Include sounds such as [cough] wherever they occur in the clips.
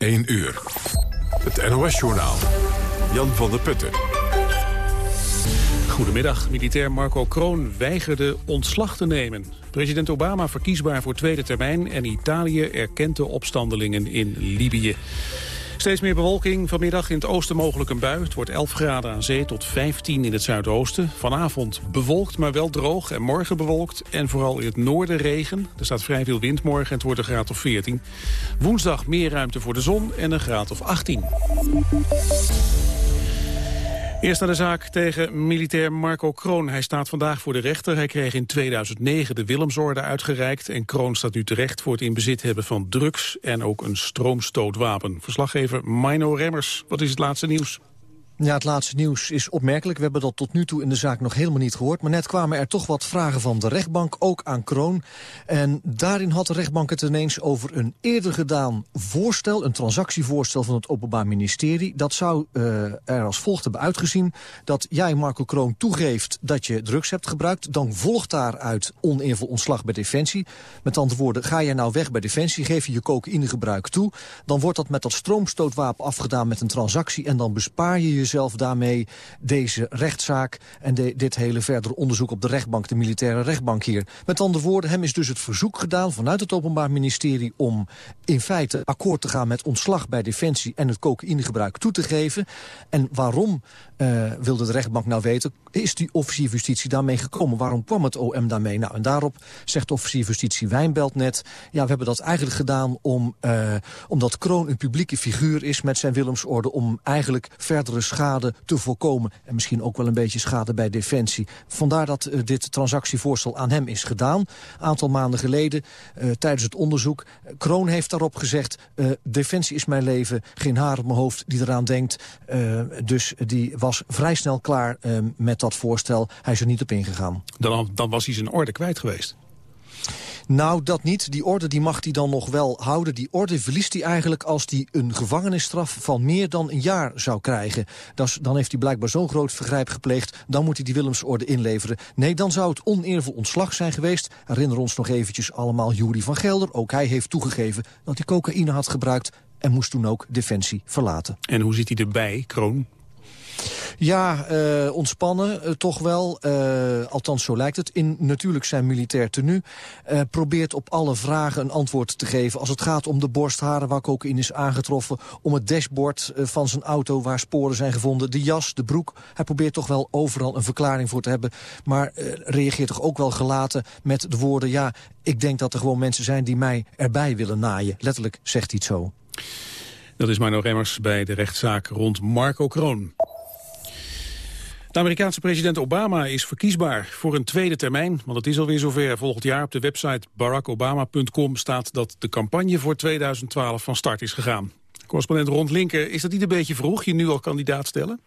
1 uur. Het NOS-journaal. Jan van der Putten. Goedemiddag. Militair Marco Kroon weigerde ontslag te nemen. President Obama verkiesbaar voor tweede termijn... en Italië erkent de opstandelingen in Libië. Steeds meer bewolking. Vanmiddag in het oosten mogelijk een bui. Het wordt 11 graden aan zee tot 15 in het zuidoosten. Vanavond bewolkt, maar wel droog. En morgen bewolkt. En vooral in het noorden regen. Er staat vrij veel wind morgen en het wordt een graad of 14. Woensdag meer ruimte voor de zon en een graad of 18. Eerst naar de zaak tegen militair Marco Kroon. Hij staat vandaag voor de rechter. Hij kreeg in 2009 de Willemsorde uitgereikt... en Kroon staat nu terecht voor het in bezit hebben van drugs... en ook een stroomstootwapen. Verslaggever Mino Remmers, wat is het laatste nieuws? Ja, het laatste nieuws is opmerkelijk. We hebben dat tot nu toe in de zaak nog helemaal niet gehoord. Maar net kwamen er toch wat vragen van de rechtbank, ook aan Kroon. En daarin had de rechtbank het ineens over een eerder gedaan voorstel... een transactievoorstel van het Openbaar Ministerie. Dat zou uh, er als volgt hebben uitgezien... dat jij, Marco Kroon, toegeeft dat je drugs hebt gebruikt. Dan volgt daaruit oneervol ontslag bij Defensie. Met andere woorden, ga jij nou weg bij Defensie... geef je je cocaïnegebruik toe... dan wordt dat met dat stroomstootwapen afgedaan met een transactie... en dan bespaar je je zelf daarmee deze rechtszaak... en dit hele verdere onderzoek op de rechtbank, de militaire rechtbank hier. Met andere woorden, hem is dus het verzoek gedaan vanuit het Openbaar Ministerie... om in feite akkoord te gaan met ontslag bij Defensie... en het cocaïnegebruik toe te geven. En waarom uh, wilde de rechtbank nou weten... is die officier justitie daarmee gekomen? Waarom kwam het OM daarmee? Nou, en daarop zegt officier justitie Wijnbelt net... ja, we hebben dat eigenlijk gedaan om, uh, omdat Kroon een publieke figuur is... met zijn Willemsorde, om eigenlijk verdere schade te voorkomen. En misschien ook wel een beetje schade bij Defensie. Vandaar dat uh, dit transactievoorstel aan hem is gedaan. Aantal maanden geleden, uh, tijdens het onderzoek. Kroon heeft daarop gezegd... Defensie is mijn leven, geen haar op mijn hoofd die eraan denkt. Dus die was vrij snel klaar met dat voorstel. Hij is er niet op ingegaan. Dan, dan was hij zijn orde kwijt geweest. Nou, dat niet. Die orde die mag hij dan nog wel houden. Die orde verliest hij eigenlijk als hij een gevangenisstraf van meer dan een jaar zou krijgen. Dan heeft hij blijkbaar zo'n groot vergrijp gepleegd. Dan moet hij die Willemsorde inleveren. Nee, dan zou het oneervol ontslag zijn geweest. Herinner ons nog eventjes allemaal Jury van Gelder. Ook hij heeft toegegeven dat hij cocaïne had gebruikt en moest toen ook Defensie verlaten. En hoe zit hij erbij, Kroon? Ja, uh, ontspannen uh, toch wel. Uh, althans, zo lijkt het. In natuurlijk zijn militair tenue. probeert op alle vragen een antwoord te geven. Als het gaat om de borstharen waar cocaïne is aangetroffen. Om het dashboard van zijn auto waar sporen zijn gevonden. De jas, de broek. Hij probeert toch wel overal een verklaring voor te hebben. Maar reageert toch ook wel gelaten met de woorden... ja, ik denk dat er gewoon mensen zijn die mij erbij willen naaien. Letterlijk zegt hij het zo. Dat is Marno Remmers bij de rechtszaak rond Marco Kroon. De Amerikaanse president Obama is verkiesbaar voor een tweede termijn. Want het is alweer zover. Volgend jaar op de website barackobama.com staat dat de campagne voor 2012 van start is gegaan. Correspondent Rond Linker, is dat niet een beetje vroeg je nu al kandidaat stellen?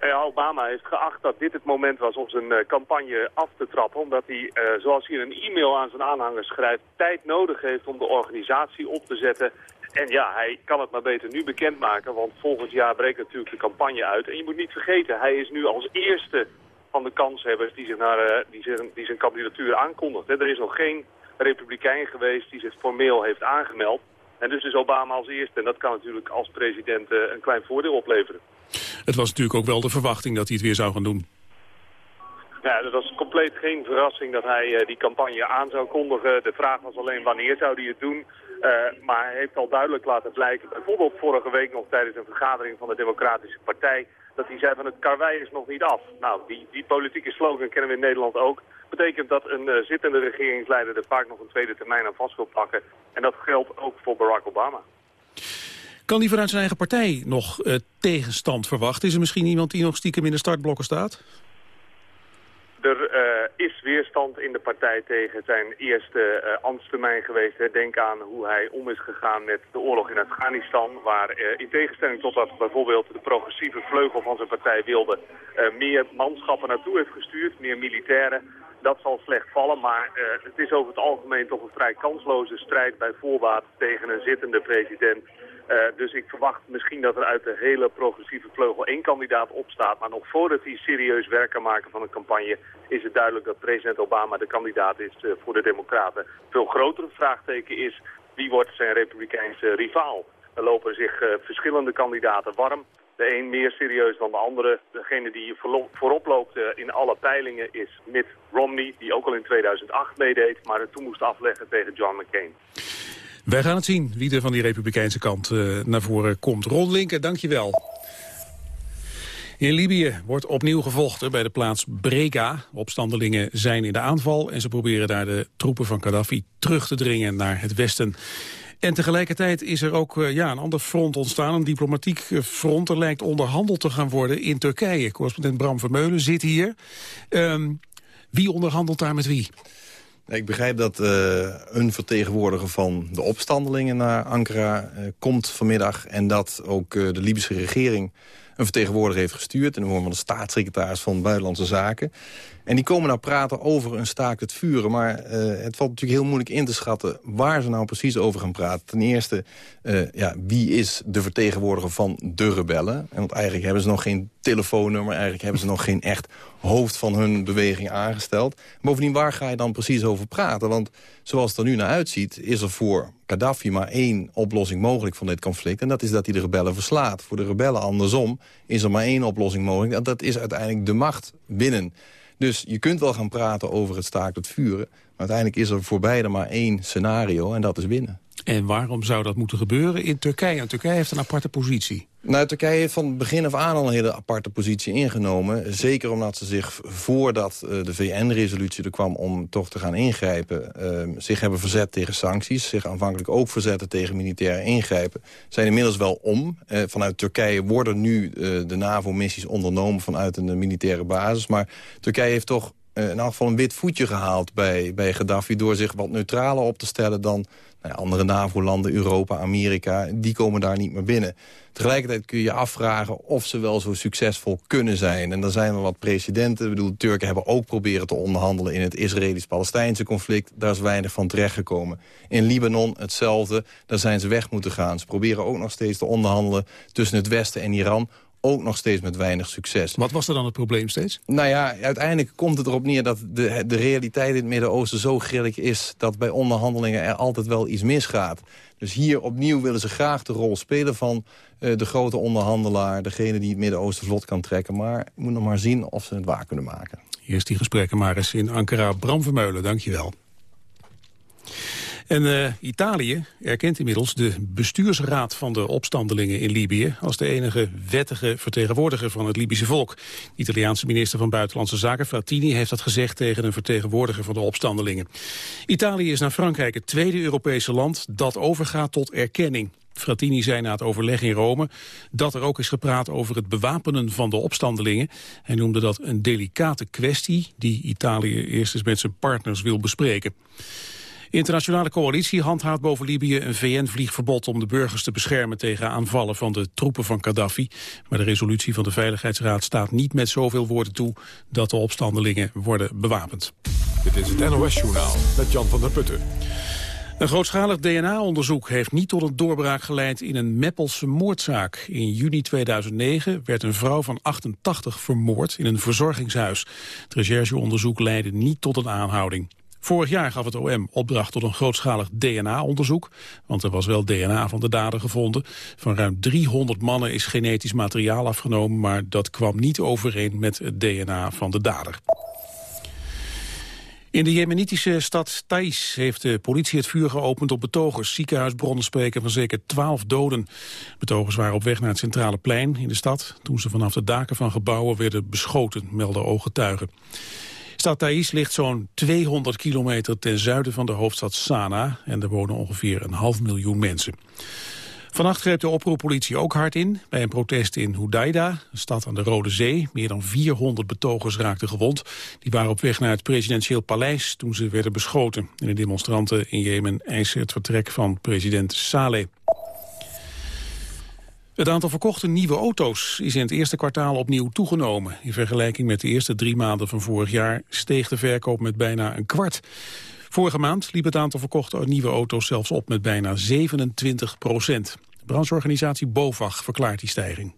Ja, Obama heeft geacht dat dit het moment was om zijn uh, campagne af te trappen. Omdat hij, uh, zoals hij in een e-mail aan zijn aanhangers schrijft, tijd nodig heeft om de organisatie op te zetten en ja, hij kan het maar beter nu bekendmaken, want volgend jaar breekt natuurlijk de campagne uit. En je moet niet vergeten, hij is nu als eerste van de kanshebbers die, zich naar, uh, die, zijn, die zijn kandidatuur aankondigt. Er is nog geen republikein geweest die zich formeel heeft aangemeld. En dus is Obama als eerste. En dat kan natuurlijk als president uh, een klein voordeel opleveren. Het was natuurlijk ook wel de verwachting dat hij het weer zou gaan doen. Ja, dat was compleet geen verrassing dat hij uh, die campagne aan zou kondigen. De vraag was alleen wanneer zou hij het doen. Uh, maar hij heeft al duidelijk laten blijken, bijvoorbeeld vorige week nog tijdens een vergadering van de Democratische Partij, dat hij zei van het karwei is nog niet af. Nou, die, die politieke slogan kennen we in Nederland ook. Betekent dat een uh, zittende regeringsleider er vaak nog een tweede termijn aan vast wil pakken. En dat geldt ook voor Barack Obama. Kan hij vanuit zijn eigen partij nog uh, tegenstand verwachten? Is er misschien iemand die nog stiekem in de startblokken staat? Er uh, is weerstand in de partij tegen zijn eerste uh, ambtstermijn geweest. Denk aan hoe hij om is gegaan met de oorlog in Afghanistan. Waar uh, in tegenstelling tot dat bijvoorbeeld de progressieve vleugel van zijn partij wilde... meer manschappen naartoe heeft gestuurd, meer militairen. Dat zal slecht vallen, maar het is over het algemeen toch een vrij kansloze strijd bij voorbaat tegen een zittende president... Uh, dus ik verwacht misschien dat er uit de hele progressieve vleugel één kandidaat opstaat. Maar nog voordat hij serieus werk kan maken van een campagne... is het duidelijk dat president Obama de kandidaat is uh, voor de democraten. Veel grotere vraagteken is wie wordt zijn republikeinse rivaal. Er lopen zich verschillende kandidaten warm. De een meer serieus dan de andere. Degene die voorop loopt in alle peilingen is Mitt Romney, die ook al in 2008 meedeed, maar het toen moest afleggen tegen John McCain. Wij gaan het zien wie er van die republikeinse kant naar voren komt. Ron Linken, dankjewel. In Libië wordt opnieuw gevochten bij de plaats Brega. Opstandelingen zijn in de aanval en ze proberen daar de troepen van Gaddafi terug te dringen naar het westen. En tegelijkertijd is er ook uh, ja, een ander front ontstaan, een diplomatiek eh, front. Er lijkt onderhandeld te gaan worden in Turkije. Correspondent Bram Vermeulen zit hier. Um, wie onderhandelt daar met wie? Ik begrijp dat uh, een vertegenwoordiger van de opstandelingen naar Ankara uh, komt vanmiddag... en dat ook uh, de Libische regering een vertegenwoordiger heeft gestuurd... in de vorm van de staatssecretaris van Buitenlandse Zaken. En die komen nou praten over een staakt het vuren. Maar uh, het valt natuurlijk heel moeilijk in te schatten waar ze nou precies over gaan praten. Ten eerste, uh, ja, wie is de vertegenwoordiger van de rebellen? En want eigenlijk hebben ze nog geen telefoonnummer. Eigenlijk hebben ze nog geen echt hoofd van hun beweging aangesteld. Bovendien, waar ga je dan precies over praten? Want zoals het er nu naar uitziet, is er voor Gaddafi maar één oplossing mogelijk van dit conflict. En dat is dat hij de rebellen verslaat. Voor de rebellen andersom is er maar één oplossing mogelijk. En dat is uiteindelijk de macht winnen. Dus je kunt wel gaan praten over het staakt het vuren. Maar uiteindelijk is er voor beide maar één scenario en dat is winnen. En waarom zou dat moeten gebeuren in Turkije? En Turkije heeft een aparte positie. Nou, Turkije heeft van begin af aan al een hele aparte positie ingenomen. Zeker omdat ze zich voordat uh, de VN-resolutie er kwam om toch te gaan ingrijpen... Uh, zich hebben verzet tegen sancties. Zich aanvankelijk ook verzetten tegen militaire ingrijpen. Zijn inmiddels wel om. Uh, vanuit Turkije worden nu de NAVO-missies ondernomen vanuit een militaire basis. Maar Turkije heeft toch in elk geval een wit voetje gehaald bij, bij Gaddafi... door zich wat neutraler op te stellen dan andere NAVO-landen, Europa, Amerika, die komen daar niet meer binnen. Tegelijkertijd kun je je afvragen of ze wel zo succesvol kunnen zijn. En dan zijn er wat presidenten. Ik bedoel, de Turken hebben ook proberen te onderhandelen in het Israëlisch-Palestijnse conflict. Daar is weinig van terechtgekomen. In Libanon hetzelfde, daar zijn ze weg moeten gaan. Ze proberen ook nog steeds te onderhandelen tussen het Westen en Iran ook nog steeds met weinig succes. Wat was er dan het probleem steeds? Nou ja, uiteindelijk komt het erop neer dat de, de realiteit in het Midden-Oosten zo grillig is... dat bij onderhandelingen er altijd wel iets misgaat. Dus hier opnieuw willen ze graag de rol spelen van uh, de grote onderhandelaar... degene die het Midden-Oosten vlot kan trekken. Maar je moet nog maar zien of ze het waar kunnen maken. Eerst die gesprekken maar eens in Ankara. Bram Vermeulen, dankjewel. En uh, Italië erkent inmiddels de bestuursraad van de opstandelingen in Libië... als de enige wettige vertegenwoordiger van het Libische volk. De Italiaanse minister van Buitenlandse Zaken, Frattini, heeft dat gezegd tegen een vertegenwoordiger van de opstandelingen. Italië is naar Frankrijk het tweede Europese land dat overgaat tot erkenning. Frattini zei na het overleg in Rome dat er ook is gepraat over het bewapenen van de opstandelingen. Hij noemde dat een delicate kwestie die Italië eerst eens met zijn partners wil bespreken internationale coalitie handhaaft boven Libië een VN-vliegverbod om de burgers te beschermen tegen aanvallen van de troepen van Gaddafi. Maar de resolutie van de Veiligheidsraad staat niet met zoveel woorden toe dat de opstandelingen worden bewapend. Dit is het NOS-journaal met Jan van der Putten. Een grootschalig DNA-onderzoek heeft niet tot een doorbraak geleid in een Meppelse moordzaak. In juni 2009 werd een vrouw van 88 vermoord in een verzorgingshuis. Het rechercheonderzoek leidde niet tot een aanhouding. Vorig jaar gaf het OM opdracht tot een grootschalig DNA-onderzoek. Want er was wel DNA van de dader gevonden. Van ruim 300 mannen is genetisch materiaal afgenomen... maar dat kwam niet overeen met het DNA van de dader. In de jemenitische stad Thais heeft de politie het vuur geopend op betogers. Ziekenhuisbronnen spreken van zeker twaalf doden. Betogers waren op weg naar het centrale plein in de stad... toen ze vanaf de daken van gebouwen werden beschoten, melden ooggetuigen. Stad Thais ligt zo'n 200 kilometer ten zuiden van de hoofdstad Sanaa... en er wonen ongeveer een half miljoen mensen. Vannacht greep de oproerpolitie ook hard in bij een protest in Hudaida, een stad aan de Rode Zee. Meer dan 400 betogers raakten gewond. Die waren op weg naar het presidentieel paleis toen ze werden beschoten. En de demonstranten in Jemen eisen het vertrek van president Saleh. Het aantal verkochte nieuwe auto's is in het eerste kwartaal opnieuw toegenomen. In vergelijking met de eerste drie maanden van vorig jaar steeg de verkoop met bijna een kwart. Vorige maand liep het aantal verkochte nieuwe auto's zelfs op met bijna 27 procent. De brancheorganisatie BOVAG verklaart die stijging.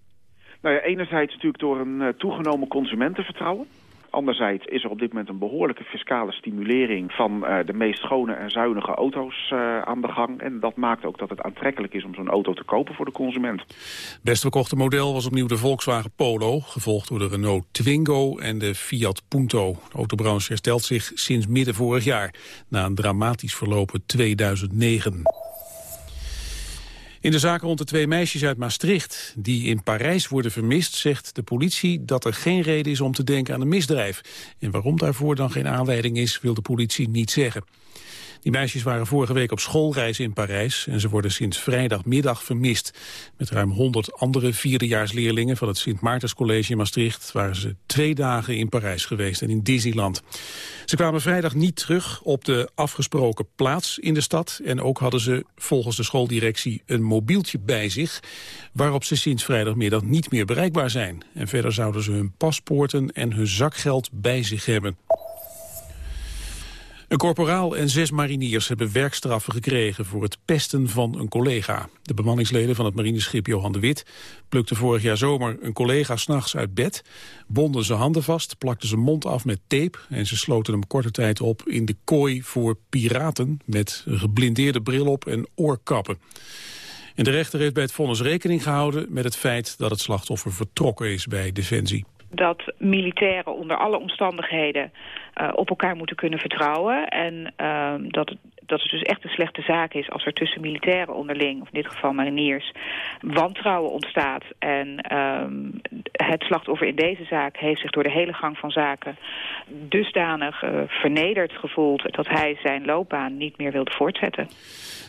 Nou ja, enerzijds natuurlijk door een uh, toegenomen consumentenvertrouwen. Anderzijds is er op dit moment een behoorlijke fiscale stimulering van uh, de meest schone en zuinige auto's uh, aan de gang. En dat maakt ook dat het aantrekkelijk is om zo'n auto te kopen voor de consument. Best verkochte model was opnieuw de Volkswagen Polo, gevolgd door de Renault Twingo en de Fiat Punto. De autobranche herstelt zich sinds midden vorig jaar, na een dramatisch verlopen 2009. In de zaak rond de twee meisjes uit Maastricht die in Parijs worden vermist... zegt de politie dat er geen reden is om te denken aan een misdrijf. En waarom daarvoor dan geen aanleiding is, wil de politie niet zeggen. Die meisjes waren vorige week op schoolreis in Parijs... en ze worden sinds vrijdagmiddag vermist. Met ruim 100 andere vierdejaarsleerlingen van het Sint Maartenscollege in Maastricht... waren ze twee dagen in Parijs geweest en in Disneyland. Ze kwamen vrijdag niet terug op de afgesproken plaats in de stad... en ook hadden ze volgens de schooldirectie een mobieltje bij zich... waarop ze sinds vrijdagmiddag niet meer bereikbaar zijn. En verder zouden ze hun paspoorten en hun zakgeld bij zich hebben. Een korporaal en zes mariniers hebben werkstraffen gekregen voor het pesten van een collega. De bemanningsleden van het marineschip Johan de Wit plukten vorig jaar zomer een collega s'nachts uit bed, bonden zijn handen vast, plakten zijn mond af met tape en ze sloten hem korte tijd op in de kooi voor piraten met een geblindeerde bril op en oorkappen. En de rechter heeft bij het vonnis rekening gehouden met het feit dat het slachtoffer vertrokken is bij Defensie dat militairen onder alle omstandigheden uh, op elkaar moeten kunnen vertrouwen. En uh, dat, dat het dus echt een slechte zaak is als er tussen militairen onderling, of in dit geval mariniers, wantrouwen ontstaat. En uh, het slachtoffer in deze zaak heeft zich door de hele gang van zaken dusdanig uh, vernederd gevoeld dat hij zijn loopbaan niet meer wilde voortzetten.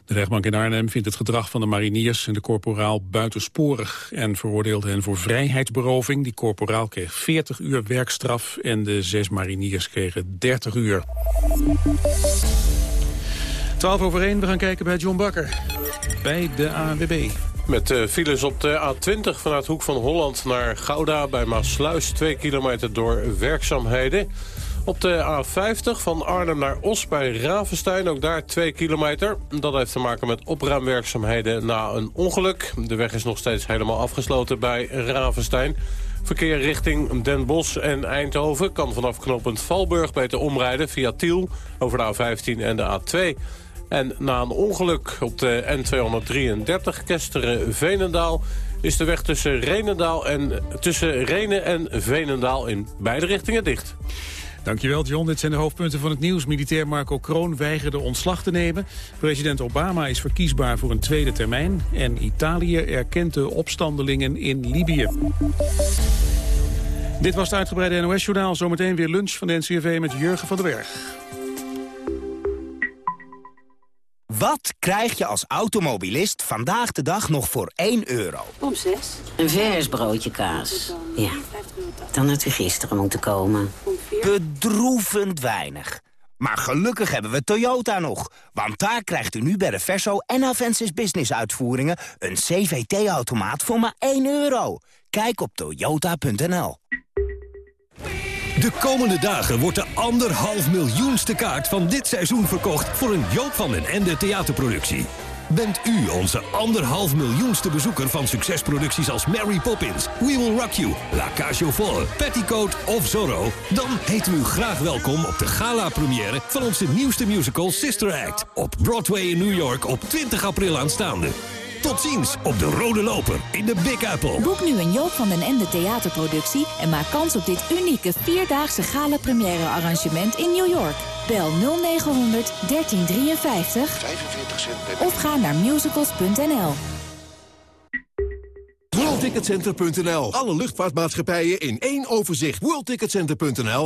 De rechtbank in Arnhem vindt het gedrag van de mariniers en de corporaal buitensporig en veroordeelde hen voor vrijheidsberoving. Die corporaal kreeg 40 uur werkstraf en de zes mariniers kregen 30 uur. 12 over 1, we gaan kijken bij John Bakker. Bij de ANWB. Met uh, files op de A20 vanuit Hoek van Holland naar Gouda bij Maasluis. 2 kilometer door werkzaamheden. Op de A50 van Arnhem naar Os bij Ravenstein, ook daar 2 kilometer. Dat heeft te maken met opruimwerkzaamheden na een ongeluk. De weg is nog steeds helemaal afgesloten bij Ravenstein. Verkeer richting Den Bosch en Eindhoven kan vanaf knooppunt Valburg beter omrijden via Tiel over de A15 en de A2. En na een ongeluk op de N233 Kesteren-Venendaal is de weg tussen, Renendaal en, tussen Renen en Venendaal in beide richtingen dicht. Dankjewel John. Dit zijn de hoofdpunten van het nieuws. Militair Marco Kroon weigerde ontslag te nemen. President Obama is verkiesbaar voor een tweede termijn. En Italië erkent de opstandelingen in Libië. Dit was het uitgebreide NOS-journaal. Zometeen weer lunch van de NCRV met Jurgen van den Berg. Wat krijg je als automobilist vandaag de dag nog voor 1 euro? Om 6. Een vers broodje kaas. Ja. Dan had u gisteren moeten komen. Bedroevend weinig. Maar gelukkig hebben we Toyota nog. Want daar krijgt u nu bij de Verso en Avensis Business uitvoeringen... een CVT-automaat voor maar 1 euro. Kijk op toyota.nl. De komende dagen wordt de anderhalf miljoenste kaart van dit seizoen verkocht... voor een Joop van den Ende theaterproductie. Bent u onze anderhalf miljoenste bezoeker van succesproducties als Mary Poppins, We Will Rock You, La Cage aux Folles, Petticoat of Zorro? Dan heten we u graag welkom op de gala-première van onze nieuwste musical Sister Act. Op Broadway in New York op 20 april aanstaande. Tot ziens op de Rode Loper in de Big Apple. Boek nu een Joop van den Ende theaterproductie... en maak kans op dit unieke vierdaagse gala-première arrangement in New York. Bel 0900 1353 45 cent of ga naar musicals.nl. WorldTicketCenter.nl. Alle luchtvaartmaatschappijen in één overzicht. WorldTicketCenter.nl.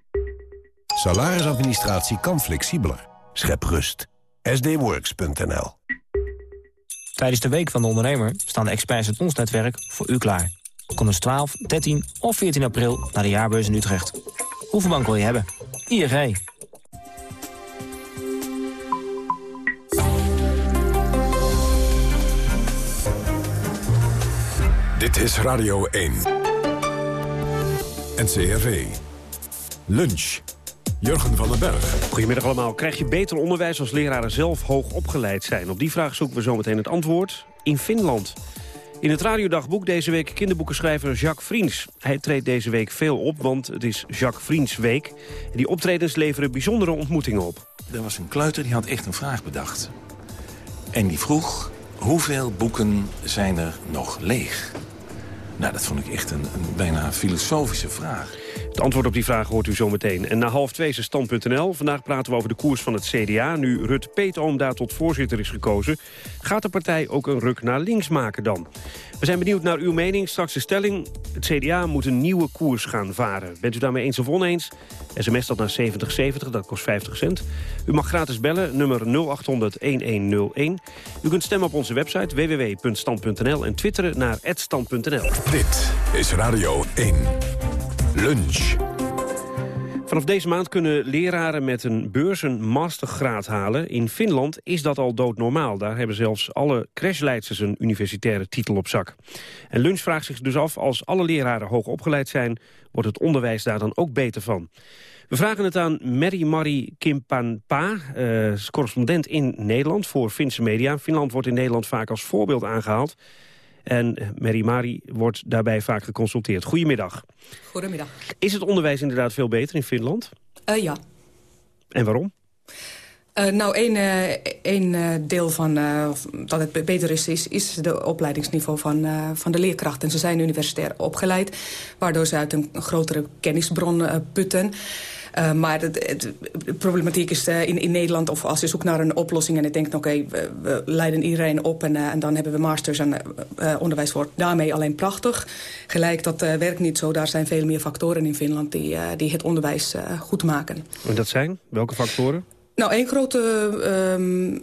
Salarisadministratie kan flexibeler. Schep rust. sdworks.nl Tijdens de Week van de Ondernemer staan de experts uit ons netwerk voor u klaar. Kom dus 12, 13 of 14 april naar de jaarbeurs in Utrecht. Hoeveel bank wil je hebben? ING. Dit is Radio 1. NCRV. Lunch. Jurgen van den Berg. Goedemiddag allemaal. Krijg je beter onderwijs als leraren zelf hoog opgeleid zijn? Op die vraag zoeken we zometeen het antwoord in Finland. In het radiodagboek deze week kinderboekenschrijver Jacques Vriends. Hij treedt deze week veel op, want het is Jacques Vriends week. En die optredens leveren bijzondere ontmoetingen op. Er was een kleuter die had echt een vraag bedacht. En die vroeg, hoeveel boeken zijn er nog leeg? Nou, dat vond ik echt een, een bijna filosofische vraag. Het antwoord op die vraag hoort u zometeen. En na half twee is stand.nl. Vandaag praten we over de koers van het CDA. Nu Rut Peetoom daar tot voorzitter is gekozen... gaat de partij ook een ruk naar links maken dan? We zijn benieuwd naar uw mening. Straks de stelling. Het CDA moet een nieuwe koers gaan varen. Bent u daarmee eens of oneens? SMS dat naar 7070, dat kost 50 cent. U mag gratis bellen, nummer 0800-1101. U kunt stemmen op onze website www.stand.nl... en twitteren naar @stand.nl. Dit is Radio 1. Lunch. Vanaf deze maand kunnen leraren met een beurs een mastergraad halen. In Finland is dat al doodnormaal. Daar hebben zelfs alle crashleidsters een universitaire titel op zak. En Lunch vraagt zich dus af, als alle leraren hoog opgeleid zijn... wordt het onderwijs daar dan ook beter van. We vragen het aan Mary Marie Kimpanpa, uh, correspondent in Nederland voor Finse media. Finland wordt in Nederland vaak als voorbeeld aangehaald. En Mary Mari wordt daarbij vaak geconsulteerd. Goedemiddag. Goedemiddag. Is het onderwijs inderdaad veel beter in Finland? Uh, ja. En waarom? Uh, nou, één, één deel van dat het beter is, is, is de opleidingsniveau van, van de leerkrachten. Ze zijn universitair opgeleid, waardoor ze uit een grotere kennisbron putten. Uh, maar de problematiek is uh, in, in Nederland, of als je zoekt naar een oplossing... en je denkt, oké, okay, we, we, leiden iedereen op en, uh, en, dan hebben we masters en onderwijs wordt daarmee alleen prachtig. Gelijk, dat werkt niet zo. Daar zijn veel meer factoren in Finland die, die het onderwijs goed maken. En dat zijn? Welke factoren? Nou, één grote um, uh,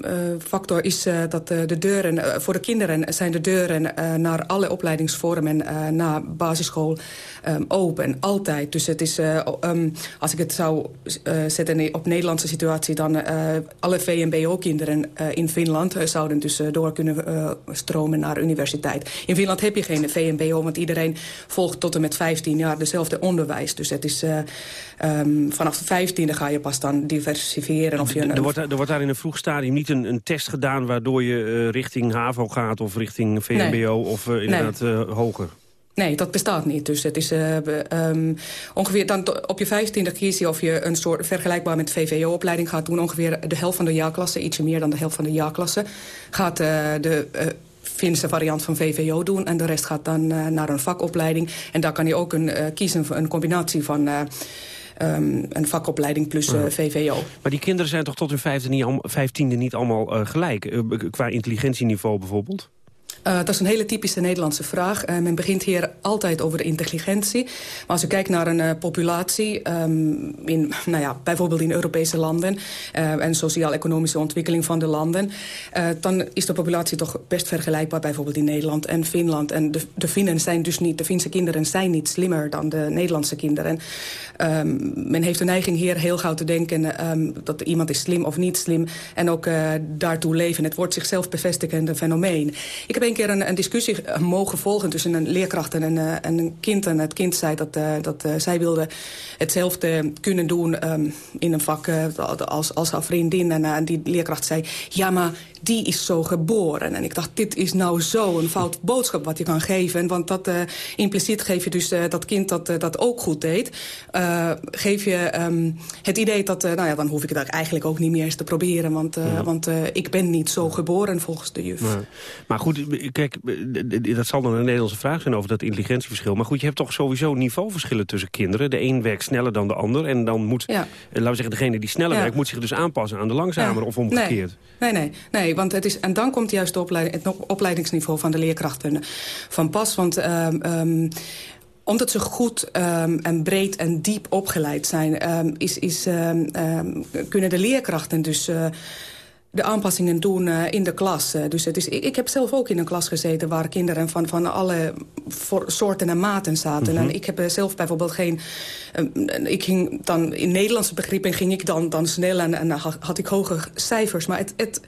factor is uh, dat uh, de deuren... Voor de kinderen zijn de deuren naar alle opleidingsvormen... na basisschool um, open, altijd. Dus het is, um, als ik het zou zetten op Nederlandse situatie... dan alle VMBO-kinderen in Finland zouden dus door kunnen stromen naar universiteit. In Finland heb je geen VMBO, want iedereen volgt tot en met 15 jaar dezelfde onderwijs. Dus het is, vanaf de 15e ga je pas dan diversifiëren er, wordt, er wordt daar in een vroeg stadium niet een, een test gedaan... waardoor je uh, richting HAVO gaat of richting VMBO nee. of uh, inderdaad nee. uh, hoger? Nee, dat bestaat niet. Dus het is uh, um, ongeveer dan op je 15e kies je of je een soort vergelijkbaar met VVO-opleiding gaat doen. Ongeveer de helft van de jaarklasse, ietsje meer dan de helft van de jaarklasse, gaat uh, de uh, Finse variant van VVO doen. En de rest gaat dan naar een vakopleiding. En daar kan je ook een, kiezen, een combinatie van um, een vakopleiding plus uh, VVO. Maar die kinderen zijn toch tot hun vijftiende niet, vijftiende niet allemaal uh, gelijk? Uh, qua intelligentieniveau bijvoorbeeld? Uh, dat is een hele typische Nederlandse vraag. Uh, men begint hier altijd over de intelligentie. Maar als je kijkt naar een uh, populatie, um, in, nou ja, bijvoorbeeld in Europese landen... en sociaal-economische ontwikkeling van de landen... dan is de populatie toch best vergelijkbaar bijvoorbeeld in Nederland en Finland. En de, de Finnen zijn dus niet, de Finse kinderen zijn niet slimmer dan de Nederlandse kinderen. Um, men heeft de neiging hier heel gauw te denken um, dat iemand is slim of niet slim... en ook daartoe leven. Het wordt zichzelf bevestigende fenomeen. Ik heb een keer een, een, discussie mogen volgen tussen een leerkracht en een, en een kind. En het kind zei dat, uh, dat zij wilde hetzelfde kunnen doen um, in een vak als, als haar vriendin. En, en die leerkracht zei, ja maar die is zo geboren. En ik dacht, dit is nou zo een fout boodschap wat je kan geven. Want dat uh, impliciet geef je dus uh, dat kind dat, uh, dat ook goed deed. geef je um, het idee dat, nou ja, dan hoef ik het eigenlijk ook niet meer eens te proberen. Want, ja. want ik ben niet zo geboren volgens de juf. Maar, maar goed, kijk, dat zal dan een Nederlandse vraag zijn over dat intelligentieverschil. Maar goed, je hebt toch sowieso niveauverschillen tussen kinderen. De een werkt sneller dan de ander. En dan moet, ja. laten we zeggen, degene die sneller ja. werkt... moet zich dus aanpassen aan de langzamer of omgekeerd. Nee, nee, nee. nee want het is, en dan komt juist de opleiding, het opleidingsniveau van de leerkrachten van pas. Want um, um, omdat ze goed um, en breed en diep opgeleid zijn... Um, is, is, um, kunnen de leerkrachten dus... Uh, de aanpassingen doen uh, in de klas. Dus het is, ik, ik, heb zelf ook in een klas gezeten... waar kinderen van, van alle soorten en maten zaten. Mm -hmm. En ik heb zelf bijvoorbeeld geen... Ik ging dan, in Nederlandse begrippen ging ik dan, dan snel... en, en had ik hoge cijfers. Maar het, het,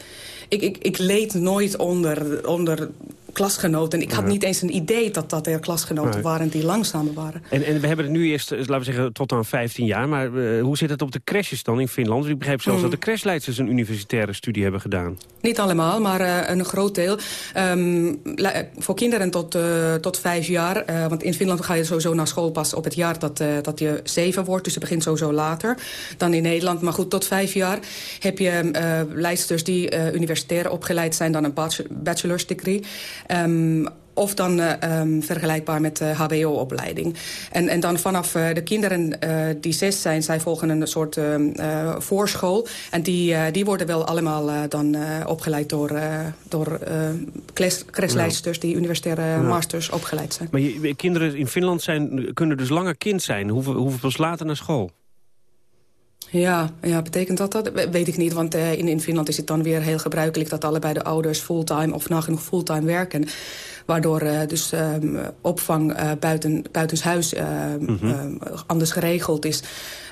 ik, ik, ik leed nooit onder, onder klasgenoten. Ik had niet eens een idee dat dat er klasgenoten waren die langzamer waren. En, en we hebben het nu eerst, eh, laten we zeggen, tot aan 15 jaar. Maar eh, hoe zit het op de crashes dan in Finland? Ik begrijp zelfs Hmm. dat de crashleidsters een universitaire studie hebben gedaan. Niet allemaal, maar eh, een groot deel. Ehm, voor kinderen tot, tot vijf jaar. want in Finland ga je sowieso naar school pas op het jaar dat, dat je zeven wordt. Dus het begint sowieso later dan in Nederland. Maar goed, tot vijf jaar heb je eh leidsters die universitair opgeleid zijn... dan een bachelor- bachelor's degree. Ehm, of dan eh, ehm, vergelijkbaar met de hbo-opleiding. En, en dan vanaf eh, de kinderen eh, die zes zijn... zij volgen een soort ehm, eh, voorschool. En die, die worden wel allemaal dan opgeleid door, door klasleidsters... die universitaire Ja. masters opgeleid zijn. Maar je, kinderen in Finland zijn, kunnen dus langer kind zijn. Hoeven, hoeven pas later naar school. Ja, ja, betekent dat dat? We- Weet ik niet, want eh, in, in Finland is het dan weer heel gebruikelijk... dat allebei de ouders fulltime of nagenoeg fulltime werken. Waardoor eh, dus ehm, opvang eh, buiten, buitenshuis eh, Mhm. ehm, anders geregeld is.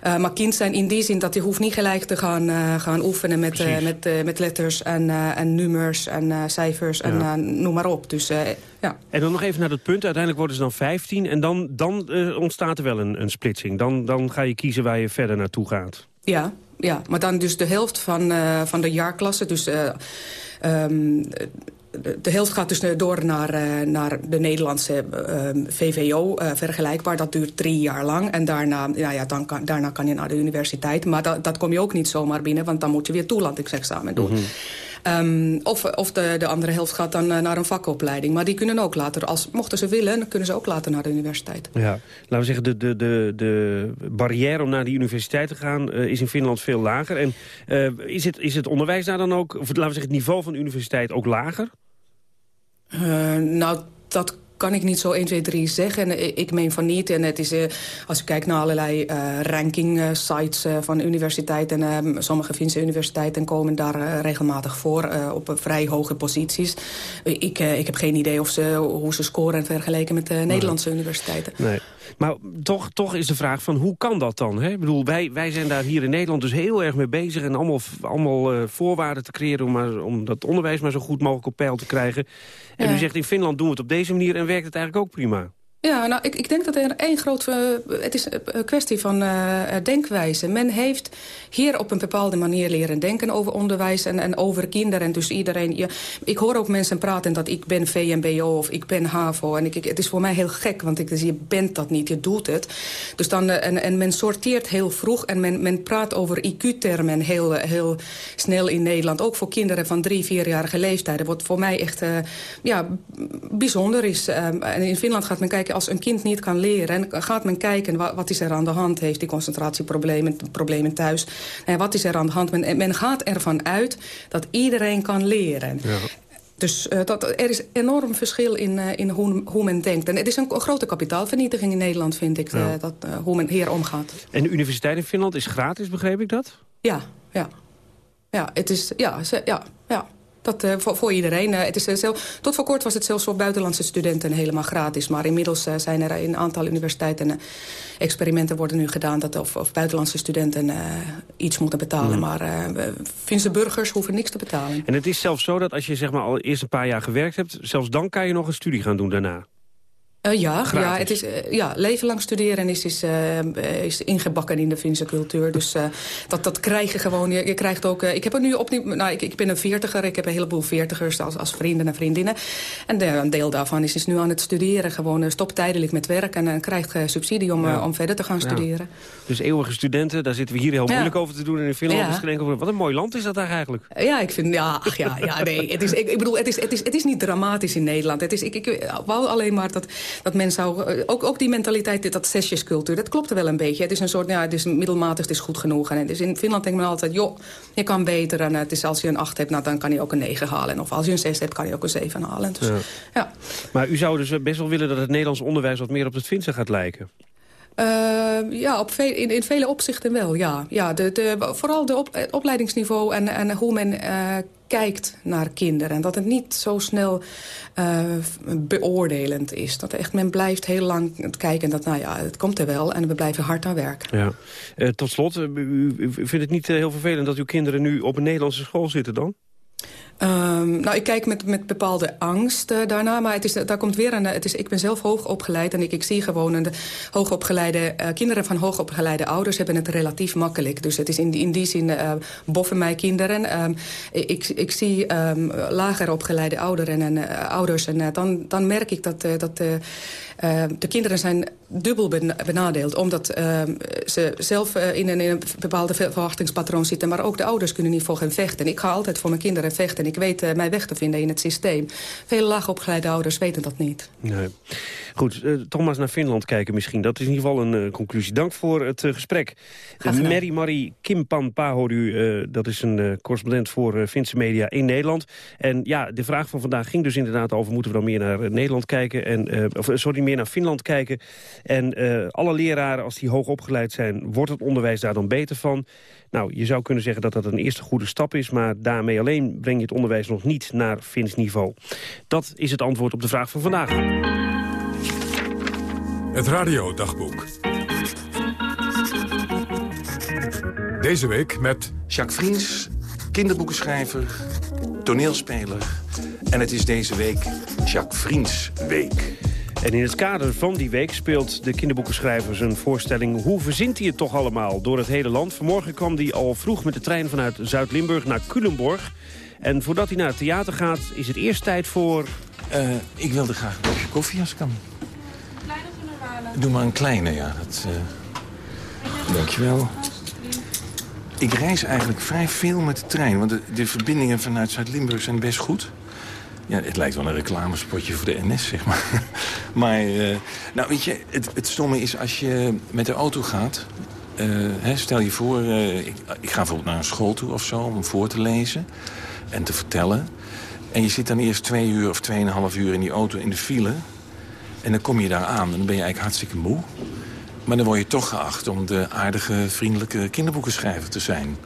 Eh, maar kind zijn in die zin dat je hoeft niet gelijk te gaan, gaan oefenen... met, met, met letters en, en nummers en cijfers en Ja. noem maar op. Dus ja. En dan nog even naar dat punt. Uiteindelijk worden ze dan 15. En dan, dan ontstaat er wel een, een splitsing. Dan, dan ga je kiezen waar je verder naartoe gaat. Ja, ja, maar dan dus de helft van, van de jaarklasse. Dus ehm, de, helft gaat dus door naar, eh, naar de Nederlandse ehm, VVO, eh, vergelijkbaar. Dat duurt drie jaar lang. En daarna, ja, ja, dan kan, daarna kan je naar de universiteit. Maar dat, dat kom je ook niet zomaar binnen, want dan moet je weer toelatingsexamen doen. Ehm, of of de, de andere helft gaat dan eh, naar een vakopleiding. Maar die kunnen ook later, als, mochten ze willen, dan kunnen ze ook later naar de universiteit. Ja, laten we zeggen, de, de, de, de barrière om naar die universiteit te gaan eh, is in Finland veel lager. En eh, is, het, is het onderwijs daar dan ook, of laten we zeggen, het niveau van de universiteit ook lager? Nou, dat kan ik niet zo 1, 2, 3 zeggen. Eh, Ik meen van niet. En het is, eh, als je kijkt naar allerlei eh, ranking sites van universiteiten... eh, sommige Finse universiteiten komen daar regelmatig voor... op vrij hoge posities. Ik, ik heb geen idee of ze, hoe ze scoren vergeleken met de Nederlandse universiteiten. Nee. Maar toch, toch is de vraag van hoe kan dat dan? Hè? Ik bedoel, wij, wij zijn daar hier in Nederland dus heel erg mee bezig... en allemaal, allemaal eh, voorwaarden te creëren om, maar, om dat onderwijs maar zo goed mogelijk op peil te krijgen. En Ja. u zegt in Finland doen we het op deze manier en werkt het eigenlijk ook prima. Ja, nou, ik, ik denk dat er één groot... eh, het is een kwestie van eh, denkwijze. Men heeft hier op een bepaalde manier leren denken over onderwijs en, en over kinderen. Dus iedereen... Ik hoor ook mensen praten dat ik ben VMBO of ik ben HAVO. En ik, het is voor mij heel gek, want ik, je bent dat niet, je doet het. Dus dan, eh, en, en men sorteert heel vroeg en men, men praat over IQ-termen heel, eh, heel snel in Nederland. Ook voor kinderen van drie, vierjarige leeftijd. Wat voor mij echt eh, ja, bijzonder is. Eh, en in Finland gaat men kijken, als een kind niet kan leren... en gaat men kijken wat, wat is er aan de hand. Heeft die concentratieproblemen problemen thuis? En wat is er aan de hand? Men, men gaat ervan uit dat iedereen kan leren. Dus eh, dat, er is enorm verschil in, eh, in hoe, hoe men denkt. En het is een, een grote kapitaalvernietiging in Nederland, vind ik, eh, dat, hoe men hier omgaat. En de universiteit in Finland is gratis, begreep ik dat? Ja, ja. Ja, het is, ja, ze- ja, ja. Dat, eh, voor, voor iedereen. Eh, het is, eh, zelf, tot voor kort was het zelfs voor buitenlandse studenten helemaal gratis. Maar inmiddels zijn er in een aantal universiteiten... experimenten worden nu gedaan dat of, of buitenlandse studenten iets moeten betalen. Hmm. Maar Finse burgers hoeven niks te betalen. En het is zelfs zo dat als je zeg maar, al eerst een paar jaar gewerkt hebt... zelfs dan kan je nog een studie gaan doen daarna. Eh, ja, Gratis. ja, het is, eh, ja, leven lang studeren is, is, eh, is ingebakken in de Finse cultuur. Dus dat, dat krijg je gewoon. Je, je krijgt ook, ik heb er nu opnieuw, nou, ik, ik ben een veertiger. Ik heb een heleboel veertigers als, als vrienden en vriendinnen. En de- een deel daarvan is, is nu aan het studeren. Gewoon stopt tijdelijk met werk en uh, krijgt subsidie om, Ja. om verder te gaan Ja. studeren. Dus eeuwige studenten, daar zitten we hier heel Ja. moeilijk over te doen. En in Finland is het wat een mooi land is dat daar eigenlijk. Ja, ik vind, ja, ach ja, ja, nee. Het is, ik, ik bedoel, het is, het, is, het is niet dramatisch in Nederland. Het is, ik, ik wou alleen maar dat, dat men zou... eh, Ook, ook die mentaliteit, dat zesjescultuur, dat klopt er wel een beetje. Het is een soort, ja, het is middelmatig, het is goed genoeg. En is in Finland denkt men altijd, joh, je kan beter. En het is als je een acht hebt, nou, dan kan je ook een negen halen. Of als je een zes hebt, kan je ook een zeven halen. Dus, Ja. ja. Maar u zou dus best wel willen dat het Nederlands onderwijs... wat meer op het Finse gaat lijken. Uh, ja, op veel, in, in vele opzichten wel, ja. ja de, de, vooral de op, het opleidingsniveau en, en hoe men uh, kijkt naar kinderen. En dat het niet zo snel uh, beoordelend is. Dat echt, men blijft heel lang kijken dat, nou ja, het komt er wel... en we blijven hard aan werk. Ja. Uh, tot slot, u, u vindt het niet heel vervelend dat uw kinderen nu op een Nederlandse school zitten dan? Um, nou, ik kijk met, met bepaalde angst uh, daarna, maar het is, daar komt weer een. Het is, ik ben zelf hoogopgeleid en ik, ik zie gewoon... de hoogopgeleide, uh, kinderen van hoogopgeleide ouders hebben het relatief makkelijk. Dus het is in, in die zin uh, boven mij kinderen. Um, ik, ik zie um, lager opgeleide ouderen en, ouders en dan, dan merk ik dat... dat de kinderen zijn dubbel benadeeld... omdat ze zelf in, een, in een bepaalde verwachtingspatroon zitten... maar ook de ouders kunnen niet voor hen vechten. Ik ga altijd voor mijn kinderen vechten. Ik weet uh, mij weg te vinden in het systeem. Veel laagopgeleide ouders weten dat niet. Nee. Goed, uh, toch maar eens naar Finland kijken misschien. Dat is in ieder geval een uh, conclusie. Dank voor het gesprek. Mary Marie Kimpanpa hoort u. dat is een correspondent voor Finse media in Nederland. En ja, de vraag van vandaag ging dus inderdaad over... moeten we dan meer naar Nederland kijken? En, of, sorry, meer naar Finland kijken. En alle leraren, als die hoog opgeleid zijn... wordt het onderwijs daar dan beter van? Nou, je zou kunnen zeggen dat dat een eerste goede stap is... maar daarmee alleen breng je het onderwijs nog niet naar Fins niveau. Dat is het antwoord op de vraag van vandaag. Het radiodagboek. Deze week met... Jacques Vriends, kinderboekenschrijver, toneelspeler. En het is deze week Jacques Vriends Week. En in het kader van die week speelt de kinderboekenschrijver zijn voorstelling... Hoe verzint hij het toch allemaal door het hele land? Vanmorgen kwam hij al vroeg met de trein vanuit Zuid-Limburg naar Culemborg. En voordat hij naar het theater gaat, is het eerst tijd voor... Uh, ik wilde graag een kopje koffie als ik kan. Doe maar een kleine, ja. Dat, uh... Dankjewel. Ik reis eigenlijk vrij veel met de trein. Want de, de verbindingen vanuit Zuid-Limburg zijn best goed. Ja, het lijkt wel een reclamespotje voor de NS, zeg maar. [laughs] maar, uh, nou weet je, het, het stomme is als je met de auto gaat... Uh, hè, stel je voor, uh, ik, ik, ga bijvoorbeeld naar een school toe of zo... om voor te lezen en te vertellen. En je zit dan eerst twee uur of tweeënhalf uur in die auto in de file... En dan kom je daar aan en dan ben je eigenlijk hartstikke moe. Maar dan word je toch geacht om de aardige, vriendelijke kinderboekenschrijver te zijn.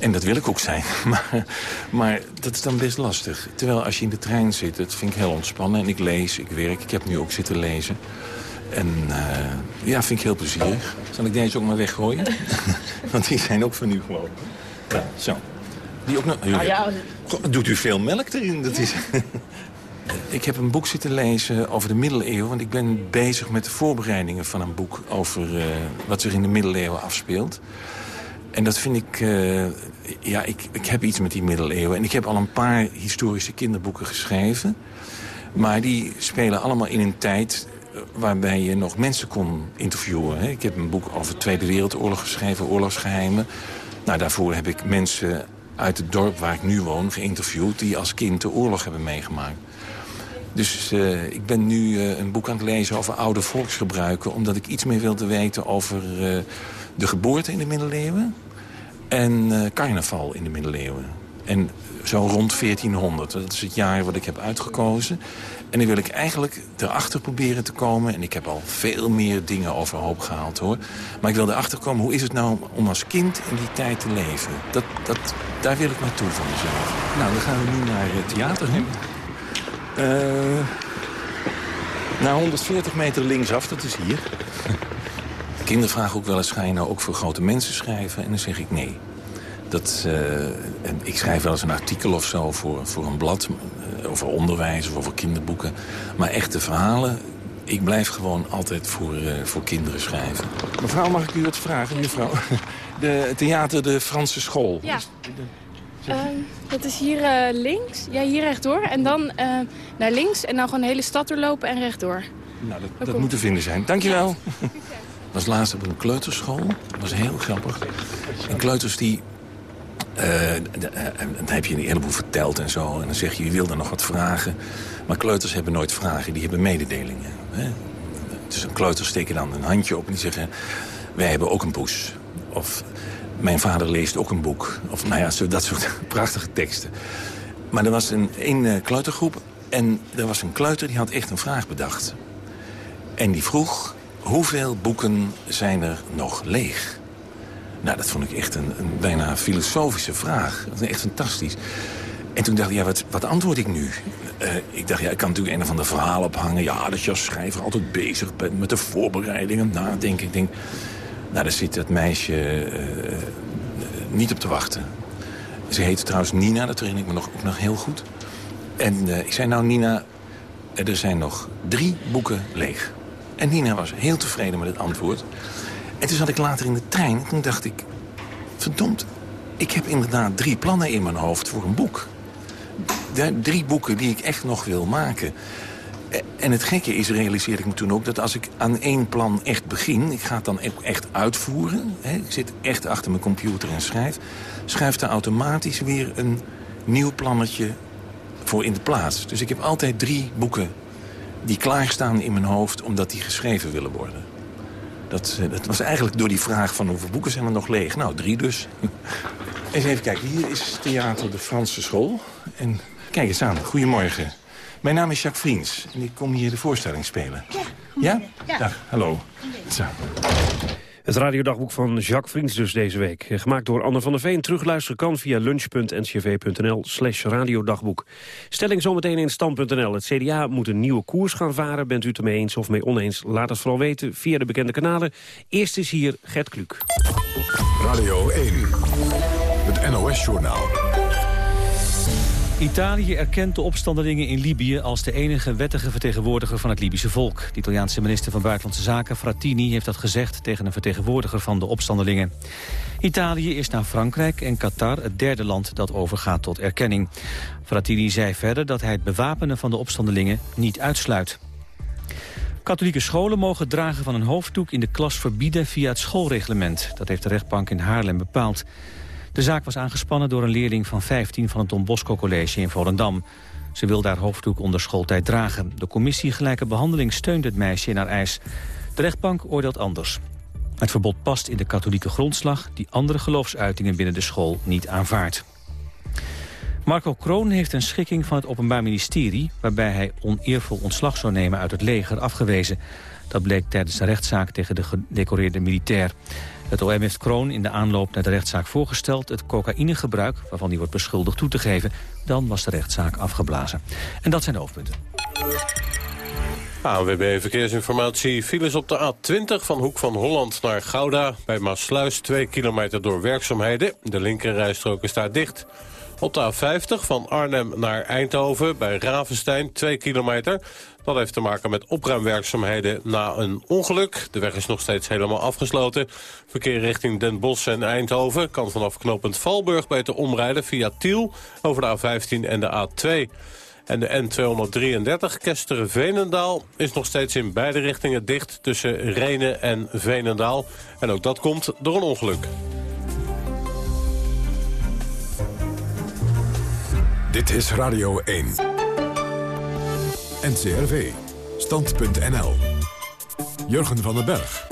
En dat wil ik ook zijn. [laughs] Maar, maar dat is dan best lastig. Terwijl als je in de trein zit, dat vind ik heel ontspannen. En ik lees, ik werk. Ik heb nu ook zitten lezen. En uh, ja, vind ik heel plezierig. Zal ik deze ook maar weggooien? [laughs] Want die zijn ook van u gewoon. Ja, zo. Die ook nog... Ah, ja. Doet u veel melk erin? Dat is... [laughs] Ik heb een boek zitten lezen over de middeleeuwen... want ik ben bezig met de voorbereidingen van een boek... over uh, wat zich in de middeleeuwen afspeelt. En dat vind ik... Uh, ja, ik, ik heb iets met die middeleeuwen. En ik heb al een paar historische kinderboeken geschreven. Maar die spelen allemaal in een tijd eh, waarbij je nog mensen kon interviewen. Ik heb een boek over de Tweede Wereldoorlog geschreven, oorlogsgeheimen. Nou, daarvoor heb ik mensen uit het dorp waar ik nu woon geïnterviewd... die als kind de oorlog hebben meegemaakt. Dus uh, ik ben nu een boek aan het lezen over oude volksgebruiken... omdat ik iets meer wilde weten over de geboorte in de middeleeuwen... en carnaval in de middeleeuwen. En zo rond 1400, dat is het jaar wat ik heb uitgekozen. En dan wil ik eigenlijk erachter proberen te komen... en ik heb al veel meer dingen overhoop gehaald, hoor. Maar ik wil erachter komen, hoe is het nou om als kind in die tijd te leven? Dat, dat, daar wil ik naartoe van mezelf. Nou, dan gaan we nu naar het theater. Uh, nou, 140 meter linksaf, dat is hier. [laughs] Kinderen vragen ook wel eens, ga je nou ook voor grote mensen schrijven? En dan zeg ik nee. Dat, uh, en ik schrijf wel eens een artikel of zo voor, voor een blad... Uh, over onderwijs of over kinderboeken. Maar echte verhalen, ik blijf gewoon altijd voor, voor kinderen schrijven. Mevrouw, mag ik u wat vragen, mevrouw? [laughs] De theater De Franse School. Ja. Uh, dat is hier uh, links. Ja, hier rechtdoor. En dan uh, naar links en dan gewoon de hele stad doorlopen en rechtdoor. Nou, dat, dat moet te vinden zijn. Dankjewel. Ja. [laughs] was laatst op een kleuterschool. Dat was heel grappig. En kleuters die... dan heb je een heleboel verteld en zo. En dan zeg je, je wil er nog wat vragen. Maar kleuters hebben nooit vragen, die hebben mededelingen. Hè? Dus een kleuter steken dan een handje op en die zeggen... wij hebben ook een poes. Of mijn vader leest ook een boek. Of nou ja, zo, dat soort [laughs] prachtige teksten. Maar er was een, een kleutergroep en er was een kleuter die had echt een vraag bedacht. En die vroeg, hoeveel boeken zijn er nog leeg? Nou, dat vond ik echt een, een bijna filosofische vraag. Echt fantastisch. En toen dacht ik, ja, wat, wat antwoord ik nu? Uh, ik dacht, ja, ik kan natuurlijk een of ander verhaal ophangen. Ja, dat je als schrijver altijd bezig bent met de voorbereidingen, nadenken. Ik denk, nou, daar zit dat meisje uh, niet op te wachten. Ze heette trouwens Nina, dat herinner ik me nog, ook nog heel goed. En uh, ik zei, nou Nina, er zijn nog drie boeken leeg. En Nina was heel tevreden met het antwoord. En toen zat ik later in de trein en toen dacht ik... verdomd, ik heb inderdaad drie plannen in mijn hoofd voor een boek. Drie boeken die ik echt nog wil maken. En het gekke is, realiseerde ik me toen ook... dat als ik aan één plan echt begin... ik ga het dan echt uitvoeren... Hè, ik zit echt achter mijn computer en schrijf... schuift er automatisch weer een nieuw plannetje voor in de plaats. Dus ik heb altijd drie boeken die klaarstaan in mijn hoofd... omdat die geschreven willen worden. Dat, eh, dat was eigenlijk door die vraag van hoeveel boeken zijn er nog leeg. Nou, drie dus. [laughs] Eens even kijken, hier is Theater de Franse School. En kijk eens aan, goedemorgen. Mijn naam is Jacques Vriends en ik kom hier de voorstelling spelen. Ja? Ja? Dag, hallo. Zo. Het radiodagboek van Jacques Vriends dus deze week. Gemaakt door Anne van der Veen. Terugluisteren kan via lunch.ncv.nl slash radiodagboek. Stelling zometeen in stand.nl. Het CDA moet een nieuwe koers gaan varen. Bent u het ermee eens of mee oneens? Laat het vooral weten via de bekende kanalen. Eerst is hier Gert Kluk. Radio 1. Het NOS-journaal. Italië erkent de opstandelingen in Libië als de enige wettige vertegenwoordiger van het Libische volk. De Italiaanse minister van Buitenlandse Zaken, Frattini, heeft dat gezegd tegen een vertegenwoordiger van de opstandelingen. Italië is na Frankrijk en Qatar het derde land dat overgaat tot erkenning. Frattini zei verder dat hij het bewapenen van de opstandelingen niet uitsluit. Katholieke scholen mogen het dragen van een hoofddoek in de klas verbieden via het schoolreglement. Dat heeft de rechtbank in Haarlem bepaald. De zaak was aangespannen door een leerling van 15 van het Don Bosco College in Volendam. Ze wil daar hoofddoek onder schooltijd dragen. De commissie Gelijke Behandeling steunt het meisje in haar eis. De rechtbank oordeelt anders. Het verbod past in de katholieke grondslag... die andere geloofsuitingen binnen de school niet aanvaardt. Marco Kroon heeft een schikking van het Openbaar Ministerie... waarbij hij oneervol ontslag zou nemen uit het leger afgewezen. Dat bleek tijdens de rechtszaak tegen de gedecoreerde militair. Het OM heeft Kroon in de aanloop naar de rechtszaak voorgesteld... het cocaïnegebruik, waarvan hij wordt beschuldigd, toe te geven. Dan was de rechtszaak afgeblazen. En dat zijn de hoofdpunten. ANWB Verkeersinformatie. Files op de A20 van Hoek van Holland naar Gouda. Bij Maasluis 2 kilometer door werkzaamheden. De linkerrijstrook is daar dicht. Op de A50 van Arnhem naar Eindhoven bij Ravenstein 2 kilometer. Dat heeft te maken met opruimwerkzaamheden na een ongeluk. De weg is nog steeds helemaal afgesloten. Verkeer richting Den Bosch en Eindhoven kan vanaf knooppunt Valburg beter omrijden via Tiel over de A15 en de A2. En de N233 Kesteren-Veenendaal is nog steeds in beide richtingen dicht tussen Renen en Veenendaal. En ook dat komt door een ongeluk. Dit is Radio 1. NCRV. Stand.nl. Jurgen van den Berg.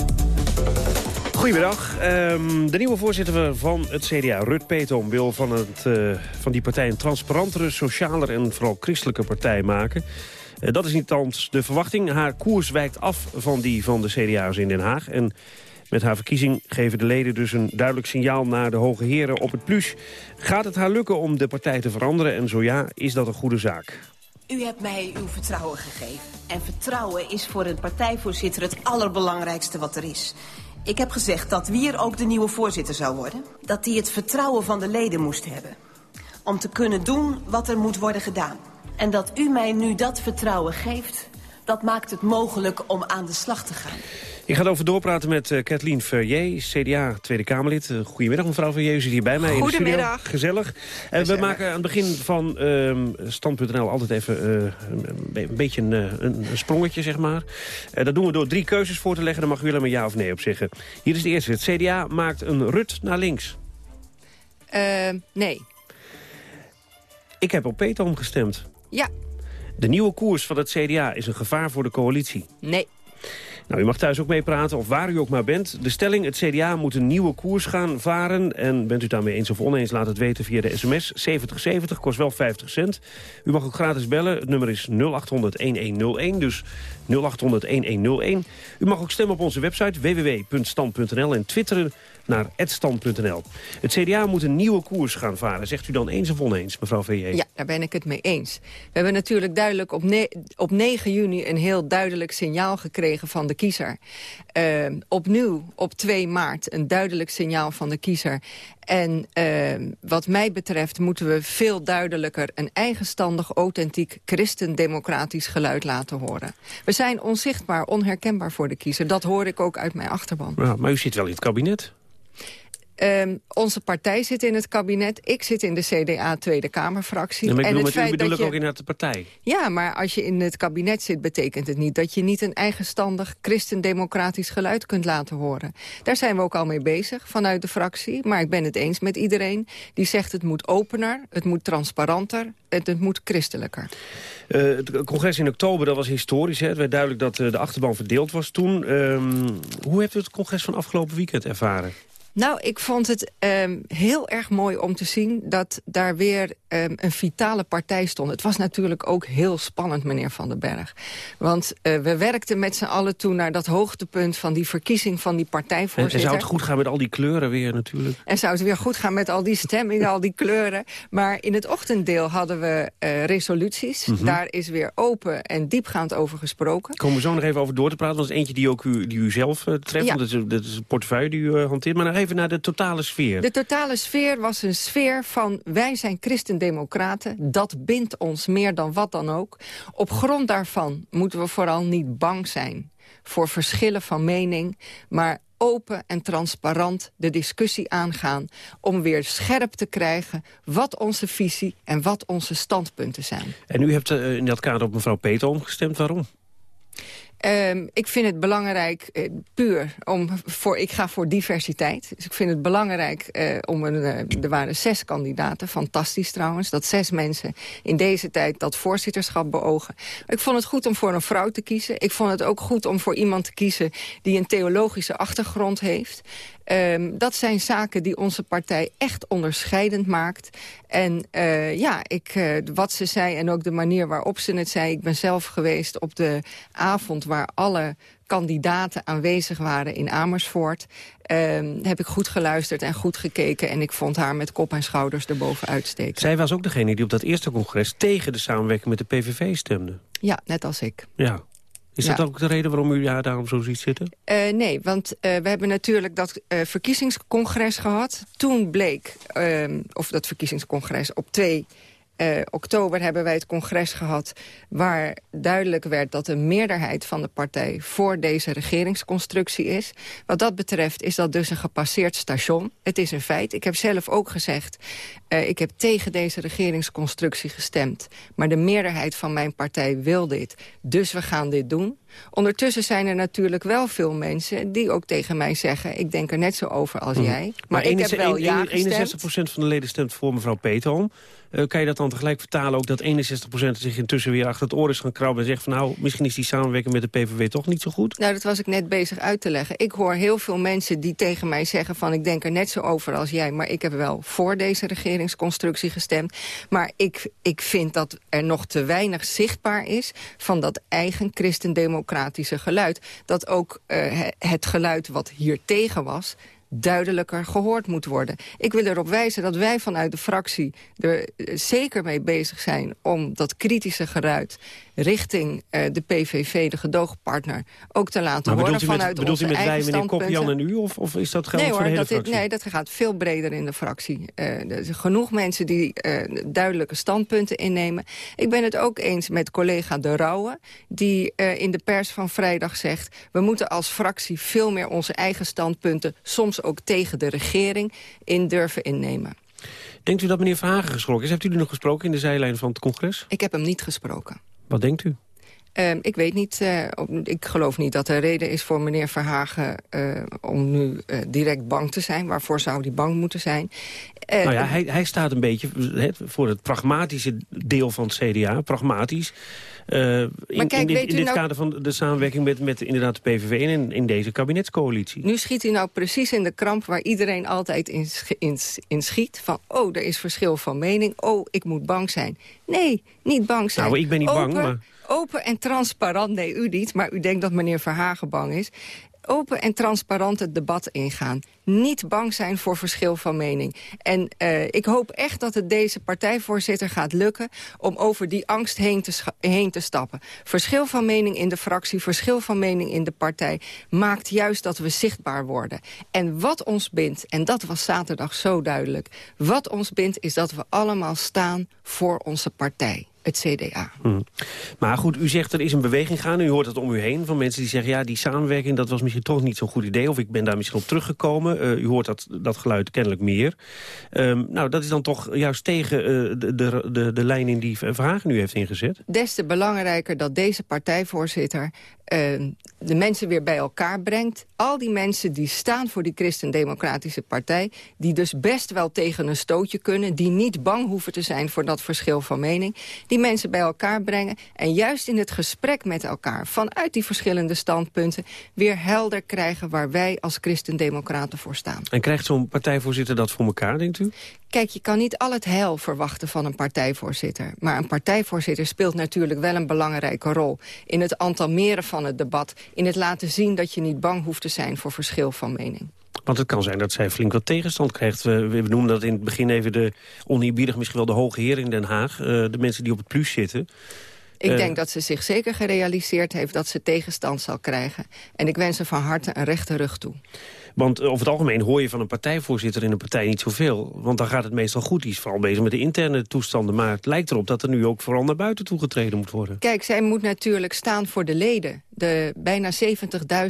Goedemiddag. Um, de nieuwe voorzitter van het CDA, Rut Petom, wil van, het, uh, van die partij een transparantere, socialer en vooral christelijke partij maken. Uh, dat is niet de verwachting. Haar koers wijkt af van die van de CDA's in Den Haag. En met haar verkiezing geven de leden dus een duidelijk signaal naar de hoge heren op het plus. Gaat het haar lukken om de partij te veranderen? En zo ja, is dat een goede zaak? U hebt mij uw vertrouwen gegeven. En vertrouwen is voor een partijvoorzitter het allerbelangrijkste wat er is. Ik heb gezegd dat Wier ook de nieuwe voorzitter zou worden. Dat hij het vertrouwen van de leden moest hebben. Om te kunnen doen wat er moet worden gedaan. En dat u mij nu dat vertrouwen geeft, dat maakt het mogelijk om aan de slag te gaan. Ik ga over doorpraten met uh, Kathleen Verrier, CDA Tweede Kamerlid. Uh, goedemiddag mevrouw Verrier, u zit hier bij mij in de studio. Gezellig. En we maken aan het begin van uh, Stand.nl altijd even een, beetje een, een, sprongetje, zeg maar. dat doen we door drie keuzes voor te leggen. Daar mag u alleen maar ja of nee op zeggen. Hier is de eerste. Het CDA maakt een rut naar links. nee. Ik heb op Peter omgestemd. Ja. De nieuwe koers van het CDA is een gevaar voor de coalitie. Nee. Nou, u mag thuis ook meepraten, of waar u ook maar bent. De stelling, het CDA moet een nieuwe koers gaan varen. En bent u daarmee eens of oneens, laat het weten via de sms. 7070, kost wel 50 cent. U mag ook gratis bellen, het nummer is 0800-1101, dus 0800-1101. U mag ook stemmen op onze website www.stand.nl en twitteren naar @stand.nl. Het CDA moet een nieuwe koers gaan varen. Zegt u dan eens of oneens, mevrouw V.J.? Ja, daar ben ik het mee eens. We hebben natuurlijk duidelijk op, ne op 9 juni een heel duidelijk signaal gekregen van de kiezer. Uh, opnieuw op 2 maart een duidelijk signaal van de kiezer. En uh, wat mij betreft moeten we veel duidelijker... een eigenstandig, authentiek, christendemocratisch geluid laten horen. We zijn onzichtbaar, onherkenbaar voor de kiezer. Dat hoor ik ook uit mijn achterban. Ja, maar u zit wel in het kabinet. Um, onze partij zit in het kabinet. Ik zit in de CDA Tweede Kamerfractie. Ja, ik bedoel, en het het u bedoel dat ik je... ook in de partij. Ja, maar als je in het kabinet zit... betekent het niet dat je niet een eigenstandig christendemocratisch geluid kunt laten horen. Daar zijn we ook al mee bezig vanuit de fractie. Maar ik ben het eens met iedereen die zegt het moet opener, het moet transparanter, het, het moet christelijker. Uh, het congres in oktober, dat was historisch. Hè? Het werd duidelijk dat uh, de achterban verdeeld was toen. Um, hoe hebt u het congres van afgelopen weekend ervaren? Nou, ik vond het um, heel erg mooi om te zien dat daar weer um, een vitale partij stond. Het was natuurlijk ook heel spannend, meneer Van den Berg. Want uh, we werkten met z'n allen toen naar dat hoogtepunt van die verkiezing van die partijvoorzitter. En, en zou het goed gaan met al die kleuren weer natuurlijk? En zou het weer goed gaan met al die stemmingen, al die kleuren. Maar in het ochtenddeel hadden we uh, resoluties. Mm -hmm. Daar is weer open en diepgaand over gesproken. Komen we zo nog even over door te praten. Dat is eentje die ook u, die u zelf uh, treft. Ja. Want dat is, dat is een portefeuille die u hanteert. Maar nog even naar de totale sfeer. De totale sfeer was een sfeer van wij zijn christendemocraten. Dat bindt ons meer dan wat dan ook. Op grond daarvan moeten we vooral niet bang zijn voor verschillen van mening, maar open en transparant de discussie aangaan... om weer scherp te krijgen wat onze visie en wat onze standpunten zijn. En u hebt uh, in dat kader op mevrouw Peter omgestemd. Waarom? Um, ik vind het belangrijk, uh, puur, om voor, ik ga voor diversiteit. Dus ik vind het belangrijk uh, om een, uh, er waren zes kandidaten, fantastisch trouwens, dat zes mensen in deze tijd dat voorzitterschap beogen. Ik vond het goed om voor een vrouw te kiezen. Ik vond het ook goed om voor iemand te kiezen die een theologische achtergrond heeft. Um, dat zijn zaken die onze partij echt onderscheidend maakt. En uh, ja, ik, uh, wat ze zei en ook de manier waarop ze het zei... ik ben zelf geweest op de avond waar alle kandidaten aanwezig waren in Amersfoort... Um, heb ik goed geluisterd en goed gekeken... en ik vond haar met kop en schouders erboven uitsteken. Zij was ook degene die op dat eerste congres... tegen de samenwerking met de PVV stemde. Ja, net als ik. Ja. Is ja. dat ook de reden waarom u daarom zo ziet zitten? Uh, nee, want uh, we hebben natuurlijk dat uh, verkiezingscongres gehad. Toen bleek, of dat verkiezingscongres op 2 uh, oktober hebben wij het congres gehad... waar duidelijk werd dat de meerderheid van de partij... voor deze regeringsconstructie is. Wat dat betreft is dat dus een gepasseerd station. Het is een feit. Ik heb zelf ook gezegd... Uh, ik heb tegen deze regeringsconstructie gestemd. Maar de meerderheid van mijn partij wil dit. Dus we gaan dit doen. Ondertussen zijn er natuurlijk wel veel mensen die ook tegen mij zeggen... ik denk er net zo over als Mhm. jij. Maar, ik heb wel ja gestemd. 61% van de leden stemt voor mevrouw Peterholm. Uh, kan je dat dan tegelijk vertalen ook dat 61% zich intussen weer achter het oor is gaan krabben... en zegt van nou, misschien is die samenwerking met de PVV toch niet zo goed? Nou, dat was ik net bezig uit te leggen. Ik hoor heel veel mensen die tegen mij zeggen van... ik denk er net zo over als jij, maar ik heb wel voor deze regeringsconstructie gestemd. Maar ik, ik vind dat er nog te weinig zichtbaar is van dat eigen christendemocratische geluid. Dat ook uh, het geluid wat hier tegen was duidelijker gehoord moet worden. Ik wil erop wijzen dat wij vanuit de fractie er zeker mee bezig zijn... om dat kritische geluid richting uh, de PVV, de gedoogpartner... ook te laten maar horen vanuit met, bedoelt u met wij, meneer. Kopjan en u? Of, of is dat geldt nee, voor de hele dat nee, dat gaat veel breder in de fractie. Uh, er zijn genoeg mensen die uh, duidelijke standpunten innemen. Ik ben het ook eens met collega De Rauwe... die in de pers van vrijdag zegt... we moeten als fractie veel meer onze eigen standpunten... soms ook tegen de regering in durven innemen. Denkt u dat meneer Verhagen gesproken is? Heeft u nu nog gesproken in de zijlijn van het congres? Ik heb hem niet gesproken. Wat denkt u? Ehm, ik weet niet, uh, ik geloof niet dat er reden is voor meneer Verhagen... Uh, om nu uh, direct bang te zijn. Waarvoor zou hij bang moeten zijn? nou ja, hij, hij staat een beetje voor het pragmatische deel van het CDA. Pragmatisch. Uh, in, kijk, in, dit, in dit nou... kader van de samenwerking met, met inderdaad de PVV en in, in deze kabinetscoalitie. Nu schiet hij nou precies in de kramp waar iedereen altijd in, in, in schiet. Van, oh, er is verschil van mening. Oh, ik moet bang zijn. Nee, niet bang zijn. Nou, ik ben niet open, bang, maar... Open en transparant, nee, u niet, maar u denkt dat meneer Verhagen bang is open en transparant het debat ingaan. Niet bang zijn voor verschil van mening. En uh, ik hoop echt dat het deze partijvoorzitter gaat lukken... om over die angst heen te, heen te stappen. Verschil van mening in de fractie, verschil van mening in de partij... maakt juist dat we zichtbaar worden. En wat ons bindt, en dat was zaterdag zo duidelijk... wat ons bindt is dat we allemaal staan voor onze partij het CDA. Hmm. Maar goed, u zegt er is een beweging gaan. U hoort het om u heen van mensen die zeggen... ja, die samenwerking dat was misschien toch niet zo'n goed idee... of ik ben daar misschien op teruggekomen. Uh, u hoort dat, dat geluid kennelijk meer. Um, nou, dat is dan toch juist tegen uh, de, de, de, de lijn in die Verhagen nu heeft ingezet? Des te belangrijker dat deze partijvoorzitter uh, de mensen weer bij elkaar brengt. Al die mensen die staan voor die Christen-Democratische Partij... die dus best wel tegen een stootje kunnen... die niet bang hoeven te zijn voor dat verschil van mening... die mensen bij elkaar brengen en juist in het gesprek met elkaar... vanuit die verschillende standpunten weer helder krijgen... waar wij als Christen-Democraten voor staan. En krijgt zo'n partijvoorzitter dat voor elkaar, denkt u? Kijk, je kan niet al het heil verwachten van een partijvoorzitter. Maar een partijvoorzitter speelt natuurlijk wel een belangrijke rol... in het antalmeren van het debat. In het laten zien dat je niet bang hoeft te zijn voor verschil van mening. Want het kan zijn dat zij flink wat tegenstand krijgt. We, we noemen dat in het begin even de oneerbiedig misschien wel de hoge heer in Den Haag. Uh, de mensen die op het plus zitten. Ik uh, denk dat ze zich zeker gerealiseerd heeft dat ze tegenstand zal krijgen. En ik wens ze van harte een rechte rug toe. Want over het algemeen hoor je van een partijvoorzitter in een partij niet zoveel. Want dan gaat het meestal goed. Die is vooral bezig met de interne toestanden. Maar het lijkt erop dat er nu ook vooral naar buiten toegetreden moet worden. Kijk, zij moet natuurlijk staan voor de leden. De bijna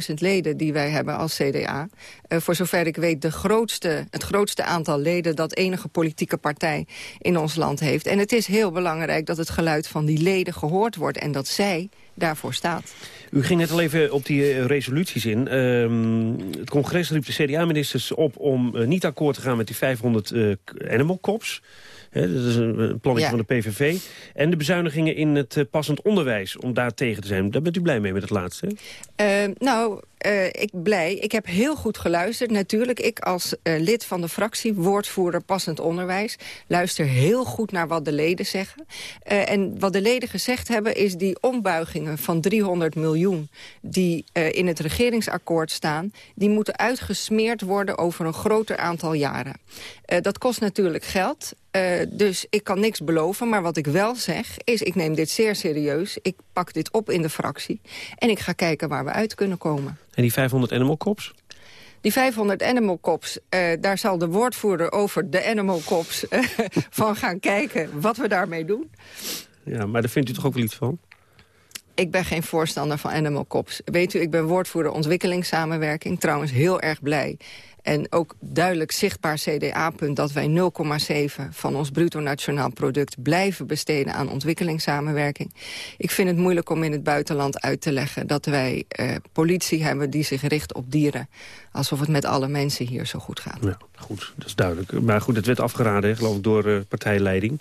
70.000 leden die wij hebben als CDA. Uh, voor zover ik weet de grootste, het grootste aantal leden... dat enige politieke partij in ons land heeft. En het is heel belangrijk dat het geluid van die leden gehoord wordt. En dat zij daarvoor staat. U ging net al even op die uh, resoluties in. Uh, het congres riep de CDA-ministers op om uh, niet akkoord te gaan met die 500 uh, animal cops. He, dat is een, een plannetje ja. van de PVV. En de bezuinigingen in het uh, passend onderwijs, om daar tegen te zijn. Daar bent u blij mee met het laatste? Nou, uh, ik blij. Ik heb heel goed geluisterd. Natuurlijk, ik als uh, lid van de fractie, woordvoerder passend onderwijs... luister heel goed naar wat de leden zeggen. Uh, en wat de leden gezegd hebben is die ombuigingen van 300 miljoen... die in het regeringsakkoord staan... die moeten uitgesmeerd worden over een groter aantal jaren. dat kost natuurlijk geld. Dus ik kan niks beloven, maar wat ik wel zeg is... ik neem dit zeer serieus, ik pak dit op in de fractie... en ik ga kijken waar we uit kunnen komen. En die 500 animal cops? Die 500 animal cops, uh, daar zal de woordvoerder over de animal cops... Uh, [laughs] van gaan kijken wat we daarmee doen. Ja, maar daar vindt u toch ook wel iets van? Ik ben geen voorstander van animal cops. Weet u, ik ben woordvoerder ontwikkelingssamenwerking. Trouwens heel erg blij en ook duidelijk zichtbaar CDA-punt dat wij 0,7 van ons bruto nationaal product blijven besteden aan ontwikkelingssamenwerking. Ik vind het moeilijk om in het buitenland uit te leggen dat wij uh, politie hebben die zich richt op dieren. Alsof het met alle mensen hier zo goed gaat. Ja, goed, dat is duidelijk. Maar goed, het werd afgeraden, geloof ik, door uh, partijleiding.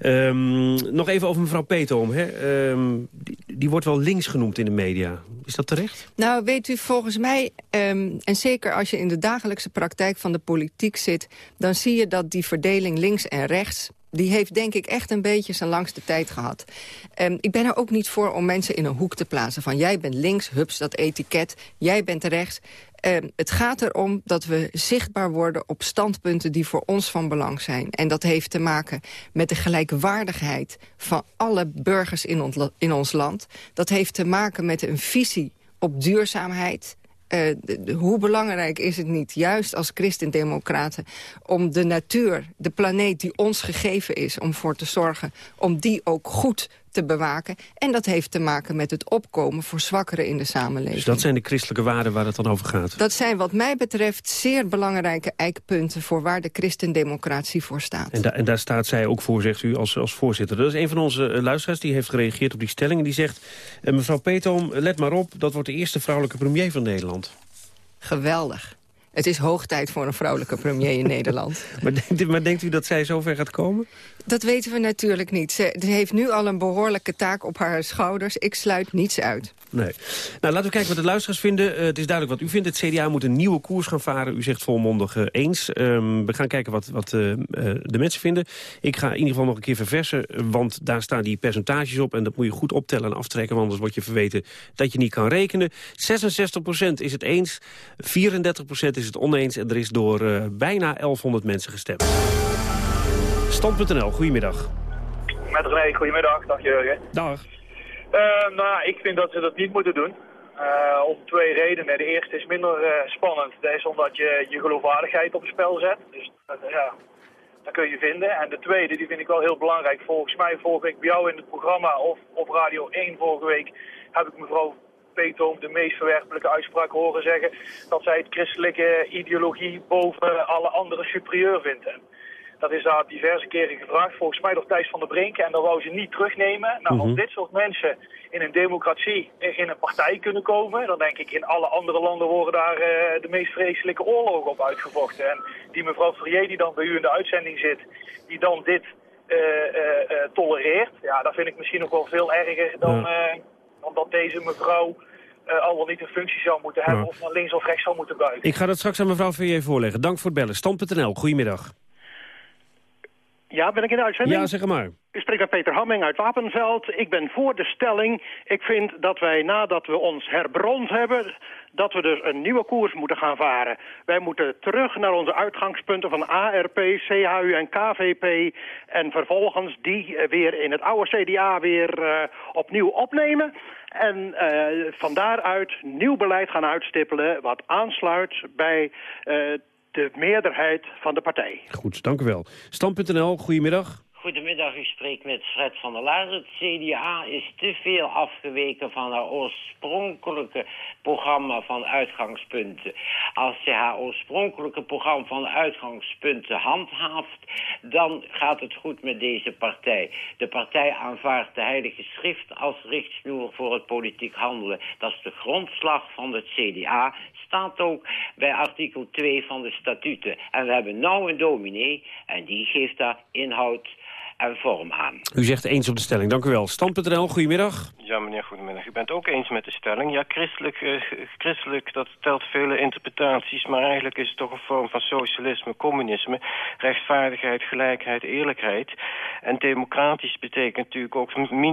Um, nog even over mevrouw Peetoom. Hè? Um, die, die, wordt wel links genoemd in de media. Is dat terecht? Nou, weet u, volgens mij, um, en zeker als je in de dagelijkse praktijk van de politiek zit... dan zie je dat die verdeling links en rechts die heeft denk ik echt een beetje zijn langste tijd gehad. Um, ik ben er ook niet voor om mensen in een hoek te plaatsen. Van jij bent links, hups, dat etiket. Jij bent rechts. Het gaat erom dat we zichtbaar worden op standpunten die voor ons van belang zijn. En dat heeft te maken met de gelijkwaardigheid van alle burgers in ons, in ons land. Dat heeft te maken met een visie op duurzaamheid. De, hoe belangrijk is het niet, juist als christendemocraten... om de natuur, de planeet die ons gegeven is, om voor te zorgen... om die ook goed te bewaken. En dat heeft te maken met het opkomen voor zwakkeren in de samenleving. Dus dat zijn de christelijke waarden waar het dan over gaat? Dat zijn wat mij betreft zeer belangrijke eikpunten... voor waar de christendemocratie voor staat. En, en, daar staat zij ook voor, zegt u, als, als voorzitter. Dat is een van onze uh, luisteraars die heeft gereageerd op die stelling. En die zegt, uh, mevrouw Peetoom, let maar op... dat wordt de eerste vrouwelijke premier van Nederland. Geweldig. Het is hoog tijd voor een vrouwelijke premier in [laughs] Nederland. Maar, [laughs] maar, denkt u dat zij zover gaat komen? Dat weten we natuurlijk niet. Ze, heeft nu al een behoorlijke taak op haar schouders. Ik sluit niets uit. Nee. Nou, laten we kijken wat de luisteraars vinden. Uh, het is duidelijk wat u vindt. Het CDA moet een nieuwe koers gaan varen. U zegt volmondig uh, eens. Um, we gaan kijken wat, wat uh, de mensen vinden. Ik ga in ieder geval nog een keer verversen. Want daar staan die percentages op. En dat moet je goed optellen en aftrekken. Want anders word je verweten dat je niet kan rekenen. 66% is het eens. 34% is het oneens. En er is door bijna 1100 mensen gestemd. Stand.nl, goedemiddag. Met René, goedemiddag. Dag Jurgen. Dag. Uh, nou, ik vind dat ze dat niet moeten doen. Uh, om twee redenen. De eerste is minder uh, spannend. Dat is omdat je je geloofwaardigheid op het spel zet. Dus ja, dat kun je vinden. En de tweede, die vind ik wel heel belangrijk. Volgens mij vorige week bij jou in het programma of op Radio 1 vorige week heb ik mevrouw Peetoom de meest verwerpelijke uitspraak horen zeggen dat zij het christelijke ideologie boven alle andere superieur vindt. Dat is daar diverse keren gevraagd, volgens mij door Thijs van der Brink. En dat wou ze niet terugnemen. Nou, als dit soort mensen in een democratie in een partij kunnen komen... dan denk ik in alle andere landen worden daar uh, de meest vreselijke oorlogen op uitgevochten. En die mevrouw Ferrier die dan bij u in de uitzending zit, die dan dit uh, uh, tolereert... ja, dat vind ik misschien nog wel veel erger dan, dan dat deze mevrouw... al wel niet een functie zou moeten hebben of naar links of rechts zou moeten buigen. Ik ga dat straks aan mevrouw Ferrier voorleggen. Dank voor het bellen. Stand.nl, goedemiddag. Ja, ben ik in de uitzending? Ja, zeg maar. U spreekt met Peter Hamming uit Wapenveld. Ik ben voor de stelling. Ik vind dat wij nadat we ons herbrond hebben... dat we dus een nieuwe koers moeten gaan varen. Wij moeten terug naar onze uitgangspunten van ARP, CHU en KVP... en vervolgens die weer in het oude CDA weer uh, opnieuw opnemen... En uh, van daaruit nieuw beleid gaan uitstippelen... wat aansluit bij uh, de meerderheid van de partij. Goed, dank u wel. Stand.nl, goedemiddag. Goedemiddag, u spreekt met Fred van der Laar. Het CDA is te veel afgeweken van haar oorspronkelijke programma van uitgangspunten. Als je haar oorspronkelijke programma van uitgangspunten handhaaft... dan gaat het goed met deze partij. De partij aanvaardt de Heilige Schrift als richtsnoer voor het politiek handelen. Dat is de grondslag van het CDA. Staat ook bij artikel 2 van de statuten. En we hebben nou een dominee en die geeft daar inhoud en vorm aan. U zegt eens op de stelling. Dank u wel. Stand.nl, goedemiddag. Ja, meneer, goedemiddag. U bent ook eens met de stelling. Ja, christelijk, uh, christelijk, dat telt vele interpretaties... maar eigenlijk is het toch een vorm van socialisme, communisme... rechtvaardigheid, gelijkheid, eerlijkheid. En democratisch betekent natuurlijk ook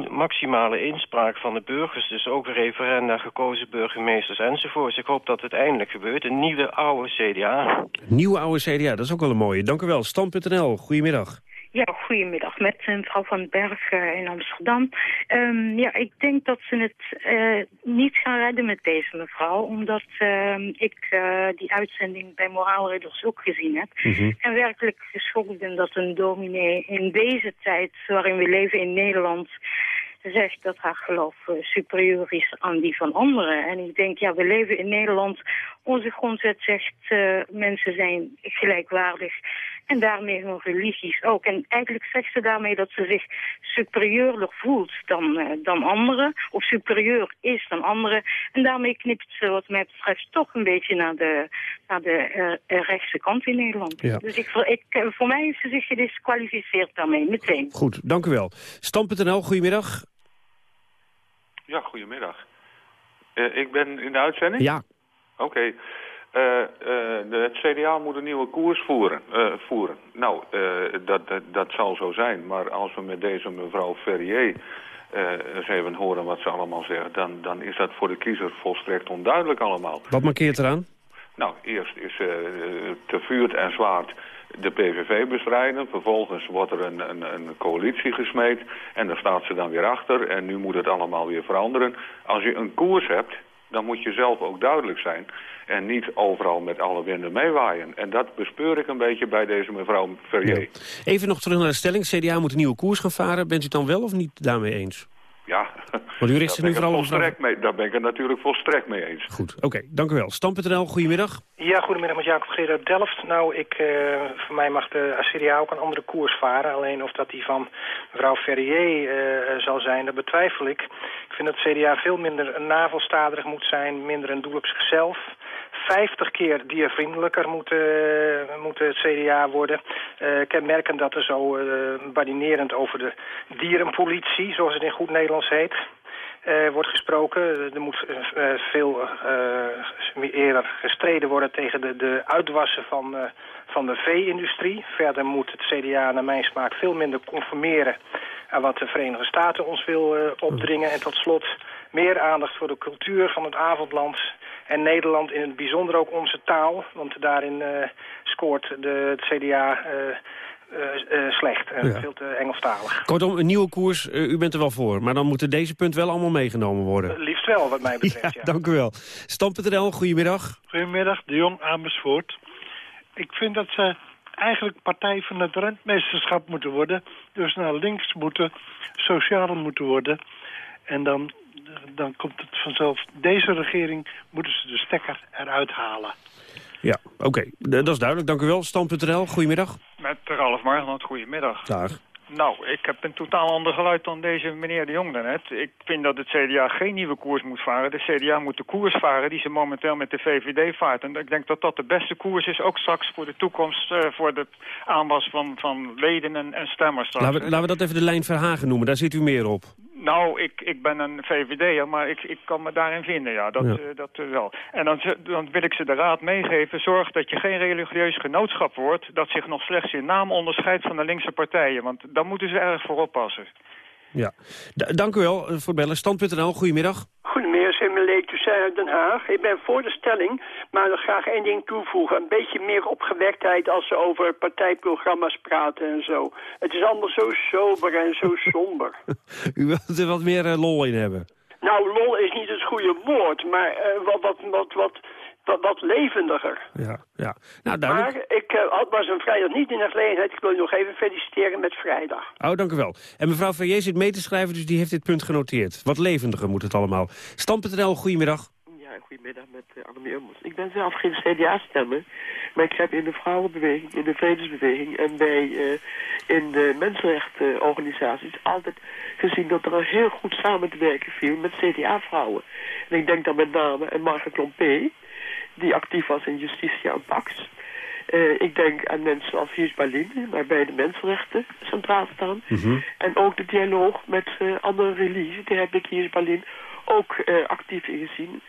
maximale inspraak van de burgers... dus ook referenda, gekozen burgemeesters enzovoorts. Ik hoop dat het eindelijk gebeurt. Een nieuwe oude CDA. Nieuwe oude CDA, dat is ook wel een mooie. Dank u wel. Stand.nl, goedemiddag. Ja, goedemiddag. Met mevrouw Van Berg uh, in Amsterdam. Um, ja, ik denk dat ze het uh, niet gaan redden met deze mevrouw. Omdat uh, ik uh, die uitzending bij Moraalridders ook gezien heb. Mm -hmm. En werkelijk geschokt ben dat een dominee in deze tijd waarin we leven in Nederland zegt dat haar geloof superieur is aan die van anderen. En ik denk, ja, we leven in Nederland. Onze grondwet zegt, uh, mensen zijn gelijkwaardig. En daarmee hun religies ook. En eigenlijk zegt ze daarmee dat ze zich superieurder voelt dan, uh, dan anderen. Of superieur is dan anderen. En daarmee knipt ze wat mij betreft toch een beetje naar de, naar de rechtse kant in Nederland. Ja. Dus ik, ik, voor mij heeft ze zich gedisqualificeerd daarmee, meteen. Goed, dank u wel. Stam.nl, goedemiddag. Ja, goedemiddag. Uh, ik ben in de uitzending? Ja. Oké. Okay. Uh, uh, het CDA moet een nieuwe koers voeren. voeren. Nou, dat, dat, dat zal zo zijn. Maar als we met deze mevrouw Ferrier eens even horen wat ze allemaal zegt... Dan, dan is dat voor de kiezer volstrekt onduidelijk allemaal. Wat markeert eraan? Nou, eerst is te vuurt en zwaard de PVV bestrijden. Vervolgens wordt er een, een, een, coalitie gesmeed en daar staat ze dan weer achter. En nu moet het allemaal weer veranderen. Als je een koers hebt, dan moet je zelf ook duidelijk zijn. En niet overal met alle winden meewaaien. En dat bespeur ik een beetje bij deze mevrouw Ferrier. Even nog terug naar de stelling. CDA moet een nieuwe koers gaan varen. Bent u het dan wel of niet daarmee eens? Ja, Want u richt zich daar, nu vooral op... mee, daar ben ik het natuurlijk volstrekt mee eens. Goed, oké, dank u wel. Stam.nl, goedemiddag. Ja, goedemiddag met Jacob Geer uit Delft. Nou, ik, eh, voor mij mag de CDA ook een andere koers varen. Alleen of dat die van mevrouw Ferrier eh, zal zijn, dat betwijfel ik. Ik vind dat CDA veel minder navelstaderig moet zijn, minder een doel op zichzelf. 50 keer diervriendelijker moet, eh, moet het CDA worden. Uh, kenmerkend dat er zo uh, badinerend over de dierenpolitie, zoals het in goed Nederlands heet, uh, wordt gesproken. Er moet uh, veel uh, eerder gestreden worden tegen de, de uitwassen van, van de vee-industrie. Verder moet het CDA naar mijn smaak veel minder conformeren aan wat de Verenigde Staten ons wil opdringen. En tot slot meer aandacht voor de cultuur van het avondland en Nederland in het bijzonder ook onze taal. Want daarin scoort de, het CDA... Uh, uh, slecht. Ja. Veel te Engelstalig. Kortom, een nieuwe koers, u bent er wel voor. Maar dan moeten deze punten wel allemaal meegenomen worden. liefst wel, wat mij betreft, [laughs] ja. ja. Dank u wel. Stam.nl, goedemiddag. Goedemiddag, de Jong Amersfoort. Ik vind dat ze eigenlijk partij van het rentmeesterschap moeten worden. Dus naar links moeten, sociaal moeten worden. En dan, dan komt het vanzelf. Deze regering moeten ze de stekker eruit halen. Ja, oké. Okay. Dat is duidelijk. Dank u wel. Stand.nl, goedemiddag. Met Ralf Margenot, goedemiddag. Dag. Nou, ik heb een totaal ander geluid dan deze meneer de Jong daarnet. Ik vind dat het CDA geen nieuwe koers moet varen. De CDA moet de koers varen die ze momenteel met de VVD vaart. En ik denk dat dat de beste koers is, ook straks voor de toekomst... Uh, voor de aanwas van, van leden en, en stemmers. Laten we, laten we dat even de lijn Verhagen noemen, daar zit u meer op. Nou, ik, ik ben een VVD'er, maar ik, ik kan me daarin vinden, ja, dat, ja. Uh, dat uh, wel. En dan, dan wil ik ze de raad meegeven, zorg dat je geen religieus genootschap wordt... dat zich nog slechts in naam onderscheidt van de linkse partijen. Want daar moeten ze erg voor oppassen. Ja, D dank u wel voor het bellen. Stand.nl, goedemiddag. Emile Toussaint uit Den Haag. Ik ben voor de stelling, maar wil graag één ding toevoegen. Een beetje meer opgewektheid als ze over partijprogramma's praten en zo. Het is allemaal zo sober en zo [laughs] somber. U wilt er wat meer uh, lol in hebben? Nou, lol is niet het goede woord, maar uh, wat, wat, wat, wat, wat, wat levendiger. Ja, ja. Nou, duidelijk. Maar ik uh, was een vrijdag niet in de gelegenheid. Ik wil u nog even feliciteren met vrijdag. Oh, dank u wel. En mevrouw Verrier zit mee te schrijven, dus die heeft dit punt genoteerd. Wat levendiger moet het allemaal. Stam.nl, goedemiddag. Ja, goedemiddag met uh, Annemie Ummels. Ik ben zelf geen CDA-stemmer, maar ik heb in de vrouwenbeweging, in de vredesbeweging en bij uh, in de mensenrechtenorganisaties altijd gezien dat er heel goed samen te werken viel met CDA-vrouwen. En ik denk dan met name aan Margaret Klompé, die actief was in Justitia en Pax. Uh, ik denk aan mensen als Berlin, waarbij de mensenrechten centraal staan. Mhm. Mm -hmm. En ook de dialoog met uh, andere religies, daar heb ik Hiers Berlin ook uh, actief in gezien.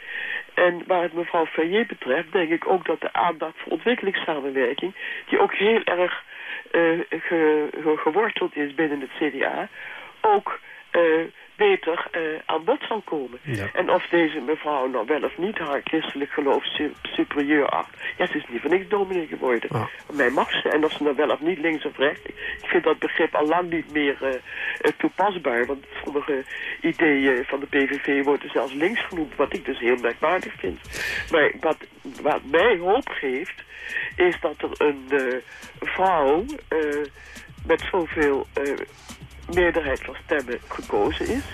En waar het mevrouw Ferrier betreft, denk ik ook dat de aandacht voor ontwikkelingssamenwerking, die ook heel erg ge, ge, geworteld is binnen het CDA, ook beter uh, aan bod zal komen. Ja. En of deze mevrouw nou wel of niet haar christelijk geloof su superieur acht. Ja, ze is niet voor niks dominee geworden. Ah. Mij mag ze. En of ze nou wel of niet links of rechts. Ik vind dat begrip al lang niet meer uh, uh, toepasbaar. Want sommige ideeën van de PVV worden zelfs links genoemd. Wat ik dus heel merkwaardig vind. Maar wat, wat mij hoop geeft... is dat er een vrouw met zoveel meerderheid van stemmen gekozen is.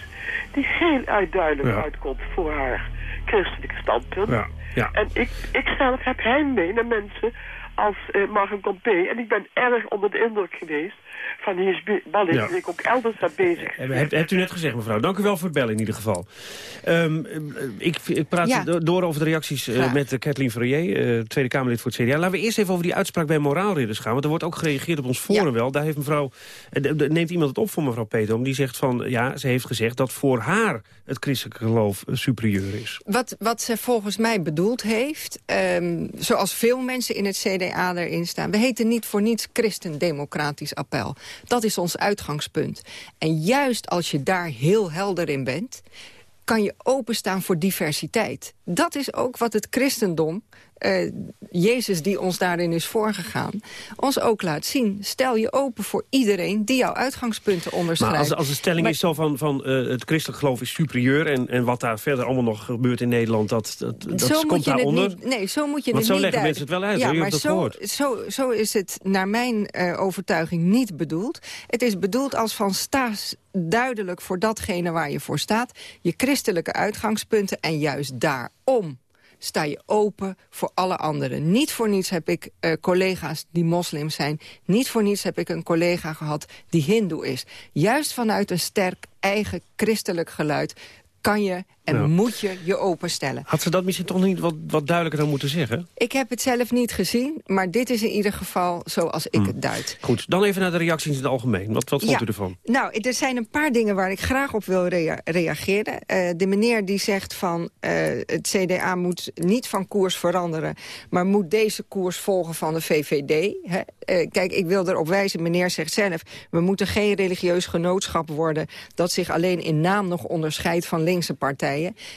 Die heel uitduidelijk Ja. uitkomt voor haar christelijke standpunt. Ja, ja. En ik, ik zelf heb heimwee naar mensen als uh, Martin Compé. En ik ben erg onder de indruk geweest van die ballen Ja. die ik ook elders heb bezig. Heb, hebt, hebt u net gezegd, mevrouw. Dank u wel voor het bellen in ieder geval. Ehm, eh, ik, ik praat Ja. door over de reacties eh, met Kathleen Verrier, eh, Tweede Kamerlid voor het CDA. Laten we eerst even over die uitspraak bij moraalridders gaan. Want er wordt ook gereageerd op ons forum wel. Daar heeft mevrouw, eh, neemt iemand het op voor mevrouw Peter. Die zegt van, ja, ze heeft gezegd dat voor haar het christelijke geloof eh, superieur is. Wat, wat ze volgens mij bedoeld heeft, ehm, zoals veel mensen in het CDA erin staan... we heten niet voor niets Christendemocratisch appel. Dat is ons uitgangspunt. En juist als je daar heel helder in bent... kan je openstaan voor diversiteit. Dat is ook wat het christendom uh, Jezus die ons daarin is voorgegaan, ons ook laat zien. Stel je open voor iedereen die jouw uitgangspunten onderschrijft. Maar als, als de stelling is zo van, van uh, het christelijk geloof is superieur... En, en wat daar verder allemaal nog gebeurt in Nederland, dat, dat, dat zo komt daaronder. Niet, nee, zo moet je Want het zo niet leggen mensen het wel uit, ja, maar zo, zo, zo is het naar mijn uh, overtuiging niet bedoeld. Het is bedoeld als van staas duidelijk voor datgene waar je voor staat. Je christelijke uitgangspunten en juist daarom sta je open voor alle anderen. Niet voor niets heb ik uh, collega's die moslims zijn. Niet voor niets heb ik een collega gehad die hindoe is. Juist vanuit een sterk eigen christelijk geluid kan je en moet je je openstellen. Had ze dat misschien toch niet wat, wat duidelijker dan moeten zeggen? Ik heb het zelf niet gezien, maar dit is in ieder geval zoals ik het duid. Goed, dan even naar de reacties in het algemeen. Wat, wat vond Ja. u ervan? Nou, er zijn een paar dingen waar ik graag op wil rea- reageren. Eh, de meneer die zegt van eh, het CDA moet niet van koers veranderen... maar moet deze koers volgen van de VVD. Hè? Eh, kijk, ik wil erop wijzen, meneer zegt zelf... we moeten geen religieus genootschap worden... dat zich alleen in naam nog onderscheidt van linkse partijen.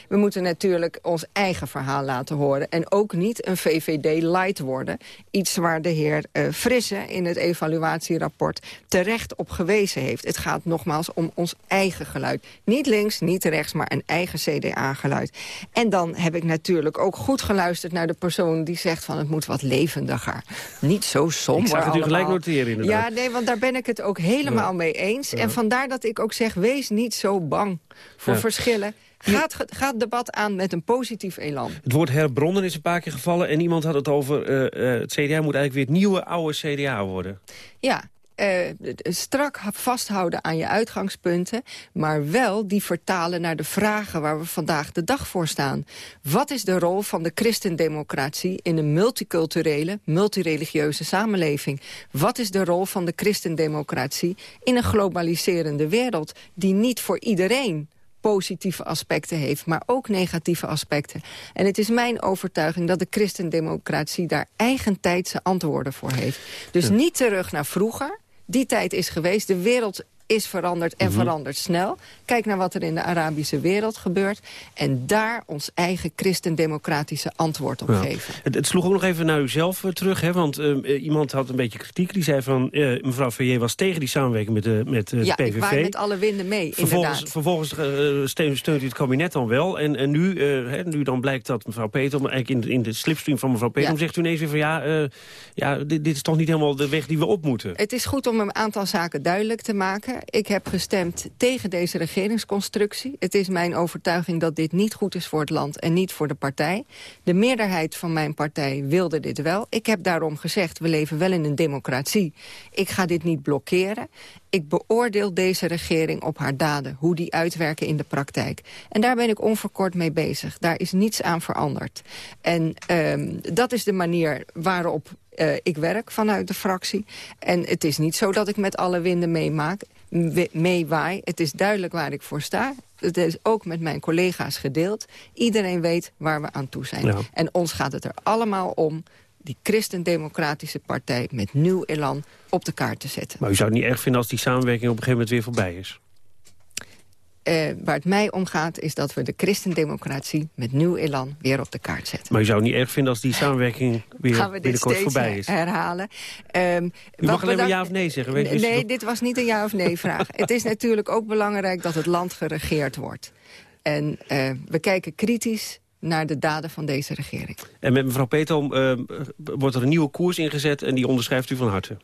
We moeten natuurlijk ons eigen verhaal laten horen... en ook niet een VVD-light worden. Iets waar de heer eh, Frisse in het evaluatierapport terecht op gewezen heeft. Het gaat nogmaals om ons eigen geluid. Niet links, niet rechts, maar een eigen CDA-geluid. En dan heb ik natuurlijk ook goed geluisterd naar de persoon die zegt van het moet wat levendiger. Niet zo somber Ik zag het u gelijk noteren, inderdaad. Ja, nee, want daar ben ik het ook helemaal Ja. mee eens. En vandaar dat ik ook zeg, wees niet zo bang voor Ja. verschillen. Gaat, gaat het debat aan met een positief elan. Het woord herbronnen is een paar keer gevallen... en iemand had het over eh, eh, het CDA moet eigenlijk weer het nieuwe oude CDA worden. Ja, eh, strak vasthouden aan je uitgangspunten... maar wel die vertalen naar de vragen waar we vandaag de dag voor staan. Wat is de rol van de christendemocratie... in een multiculturele, multireligieuze samenleving? Wat is de rol van de christendemocratie... in een globaliserende wereld die niet voor iedereen positieve aspecten heeft, maar ook negatieve aspecten. En het is mijn overtuiging dat de christendemocratie daar eigentijdse antwoorden voor heeft. Dus niet terug naar vroeger. Die tijd is geweest. De wereld is veranderd en Mhm. verandert snel. Kijk naar wat er in de Arabische wereld gebeurt. En daar ons eigen christendemocratische antwoord op Ja. geven. Het, het sloeg ook nog even naar uzelf eh, terug, hè? want eh, eh, iemand had een beetje kritiek. Die zei van, eh, mevrouw Verrier was tegen die samenwerking met de, met, ja, de ik PVV. waai met alle winden mee, Vervolgens, inderdaad. vervolgens steunt, u het kabinet dan wel. En, en nu, hè, nu dan blijkt dat mevrouw Peter, eigenlijk in de, in de slipstream van mevrouw Peter, Ja. zegt u ineens weer van ja, ja dit, dit is toch niet helemaal de weg die we op moeten. Het is goed om een aantal zaken duidelijk te maken. Ik heb gestemd tegen deze regeringsconstructie. Het is mijn overtuiging dat dit niet goed is voor het land en niet voor de partij. De meerderheid van mijn partij wilde dit wel. Ik heb daarom gezegd, we leven wel in een democratie. Ik ga dit niet blokkeren. Ik beoordeel deze regering op haar daden, hoe die uitwerken in de praktijk. En daar ben ik onverkort mee bezig. Daar is niets aan veranderd. En ehm, dat is de manier waarop eh, ik werk vanuit de fractie. En het is niet zo dat ik met alle winden meemaak, meewaai. Het is duidelijk waar ik voor sta. Het is ook met mijn collega's gedeeld. Iedereen weet waar we aan toe zijn. Ja. En ons gaat het er allemaal om die christendemocratische partij met nieuw elan op de kaart te zetten. Maar u zou het niet erg vinden als die samenwerking op een gegeven moment weer voorbij is. Eh, waar het mij om gaat is dat we de christendemocratie met nieuw elan weer op de kaart zetten. Maar u zou het niet erg vinden als die [laughs] samenwerking weer Gaan we dit binnenkort steeds voorbij is. herhalen. Ehm, U mag alleen maar ja of nee zeggen. Weet, u nee, dit was niet een ja of nee vraag. [laughs] het is natuurlijk ook belangrijk dat het land geregeerd wordt. En eh, we kijken kritisch naar de daden van deze regering. En met mevrouw Petom eh, wordt er een nieuwe koers ingezet... en die onderschrijft u van harte.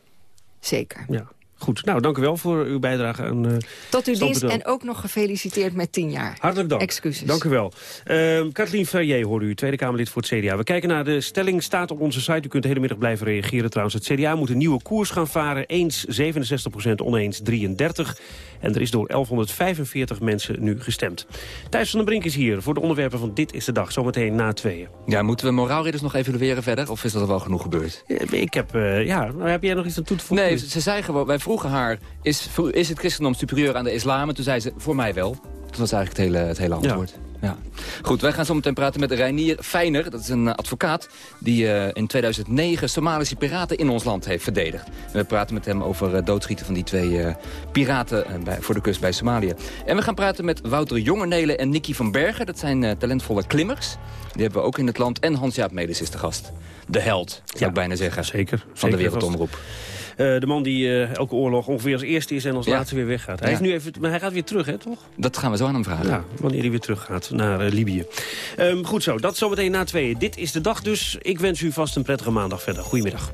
Zeker. Ja, goed. Nou, dank u wel voor uw bijdrage aan... eh, Tot uw dienst en ook nog gefeliciteerd met tien jaar. Hartelijk dank. Excuses. Dank u wel. Uh, Kathleen Verrier hoorde u, Tweede Kamerlid voor het CDA. We kijken naar de stelling, staat op onze site. U kunt de hele middag blijven reageren trouwens. Het CDA moet een nieuwe koers gaan varen. Eens 67% oneens 33. En er is door 1145 mensen nu gestemd. Thijs van den Brink is hier voor de onderwerpen van Dit is de Dag. Zometeen na tweeën. Ja, moeten we moraalridders nog evalueren verder? Of is dat al wel genoeg gebeurd? Ik heb, uh, ja, maar heb jij nog iets aan toe te voegen? Nee, ze zei gewoon, wij vroegen haar, is, is het christendom superieur aan de islam? En toen zei ze, voor mij wel. Dat was eigenlijk het hele, het hele antwoord. Ja. Goed, wij gaan zo meteen praten met Reinier Feiner. Dat is een eh, advocaat die uh, in 2009 Somalische piraten in ons land heeft verdedigd. En we praten met hem over uh, doodschieten van die twee piraten bij, voor de kust bij Somalië. En we gaan praten met Wouter Jongernelen en Nicky van Bergen. Dat zijn talentvolle klimmers. Die hebben we ook in het land. En Hans-Jaap Medes is de gast. De held, zou ik bijna zeggen. Zeker. Van de Wereldomroep. Uh, de man die uh, elke oorlog ongeveer als eerste is en als ja. laatste weer weggaat. Hij, ja. is nu even, maar hij gaat weer terug, hè, toch? Dat gaan we zo aan hem vragen. Ja, wanneer hij weer terug gaat naar uh, Libië. Um, goed zo, dat zometeen na tweeën. Dit is de dag dus. Ik wens u vast een prettige maandag verder. Goedemiddag.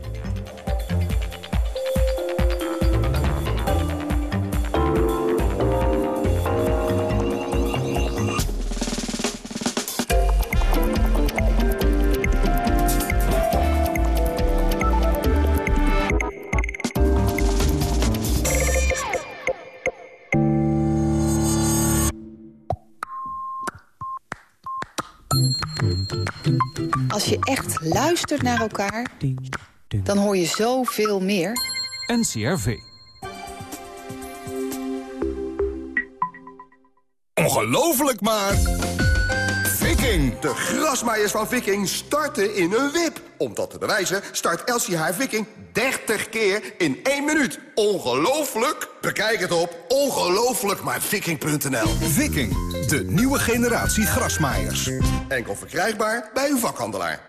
Luistert naar elkaar, dan hoor je zoveel meer. NCRV. Ongelooflijk maar... Viking, de grasmaaiers van Viking, starten in een wip. Om dat te bewijzen start Elsie haar Viking 30 keer in 1 minuut. Ongelooflijk? Bekijk het op ongelooflijkmaarviking.nl. Viking, de nieuwe generatie grasmaaiers. Enkel verkrijgbaar bij uw vakhandelaar.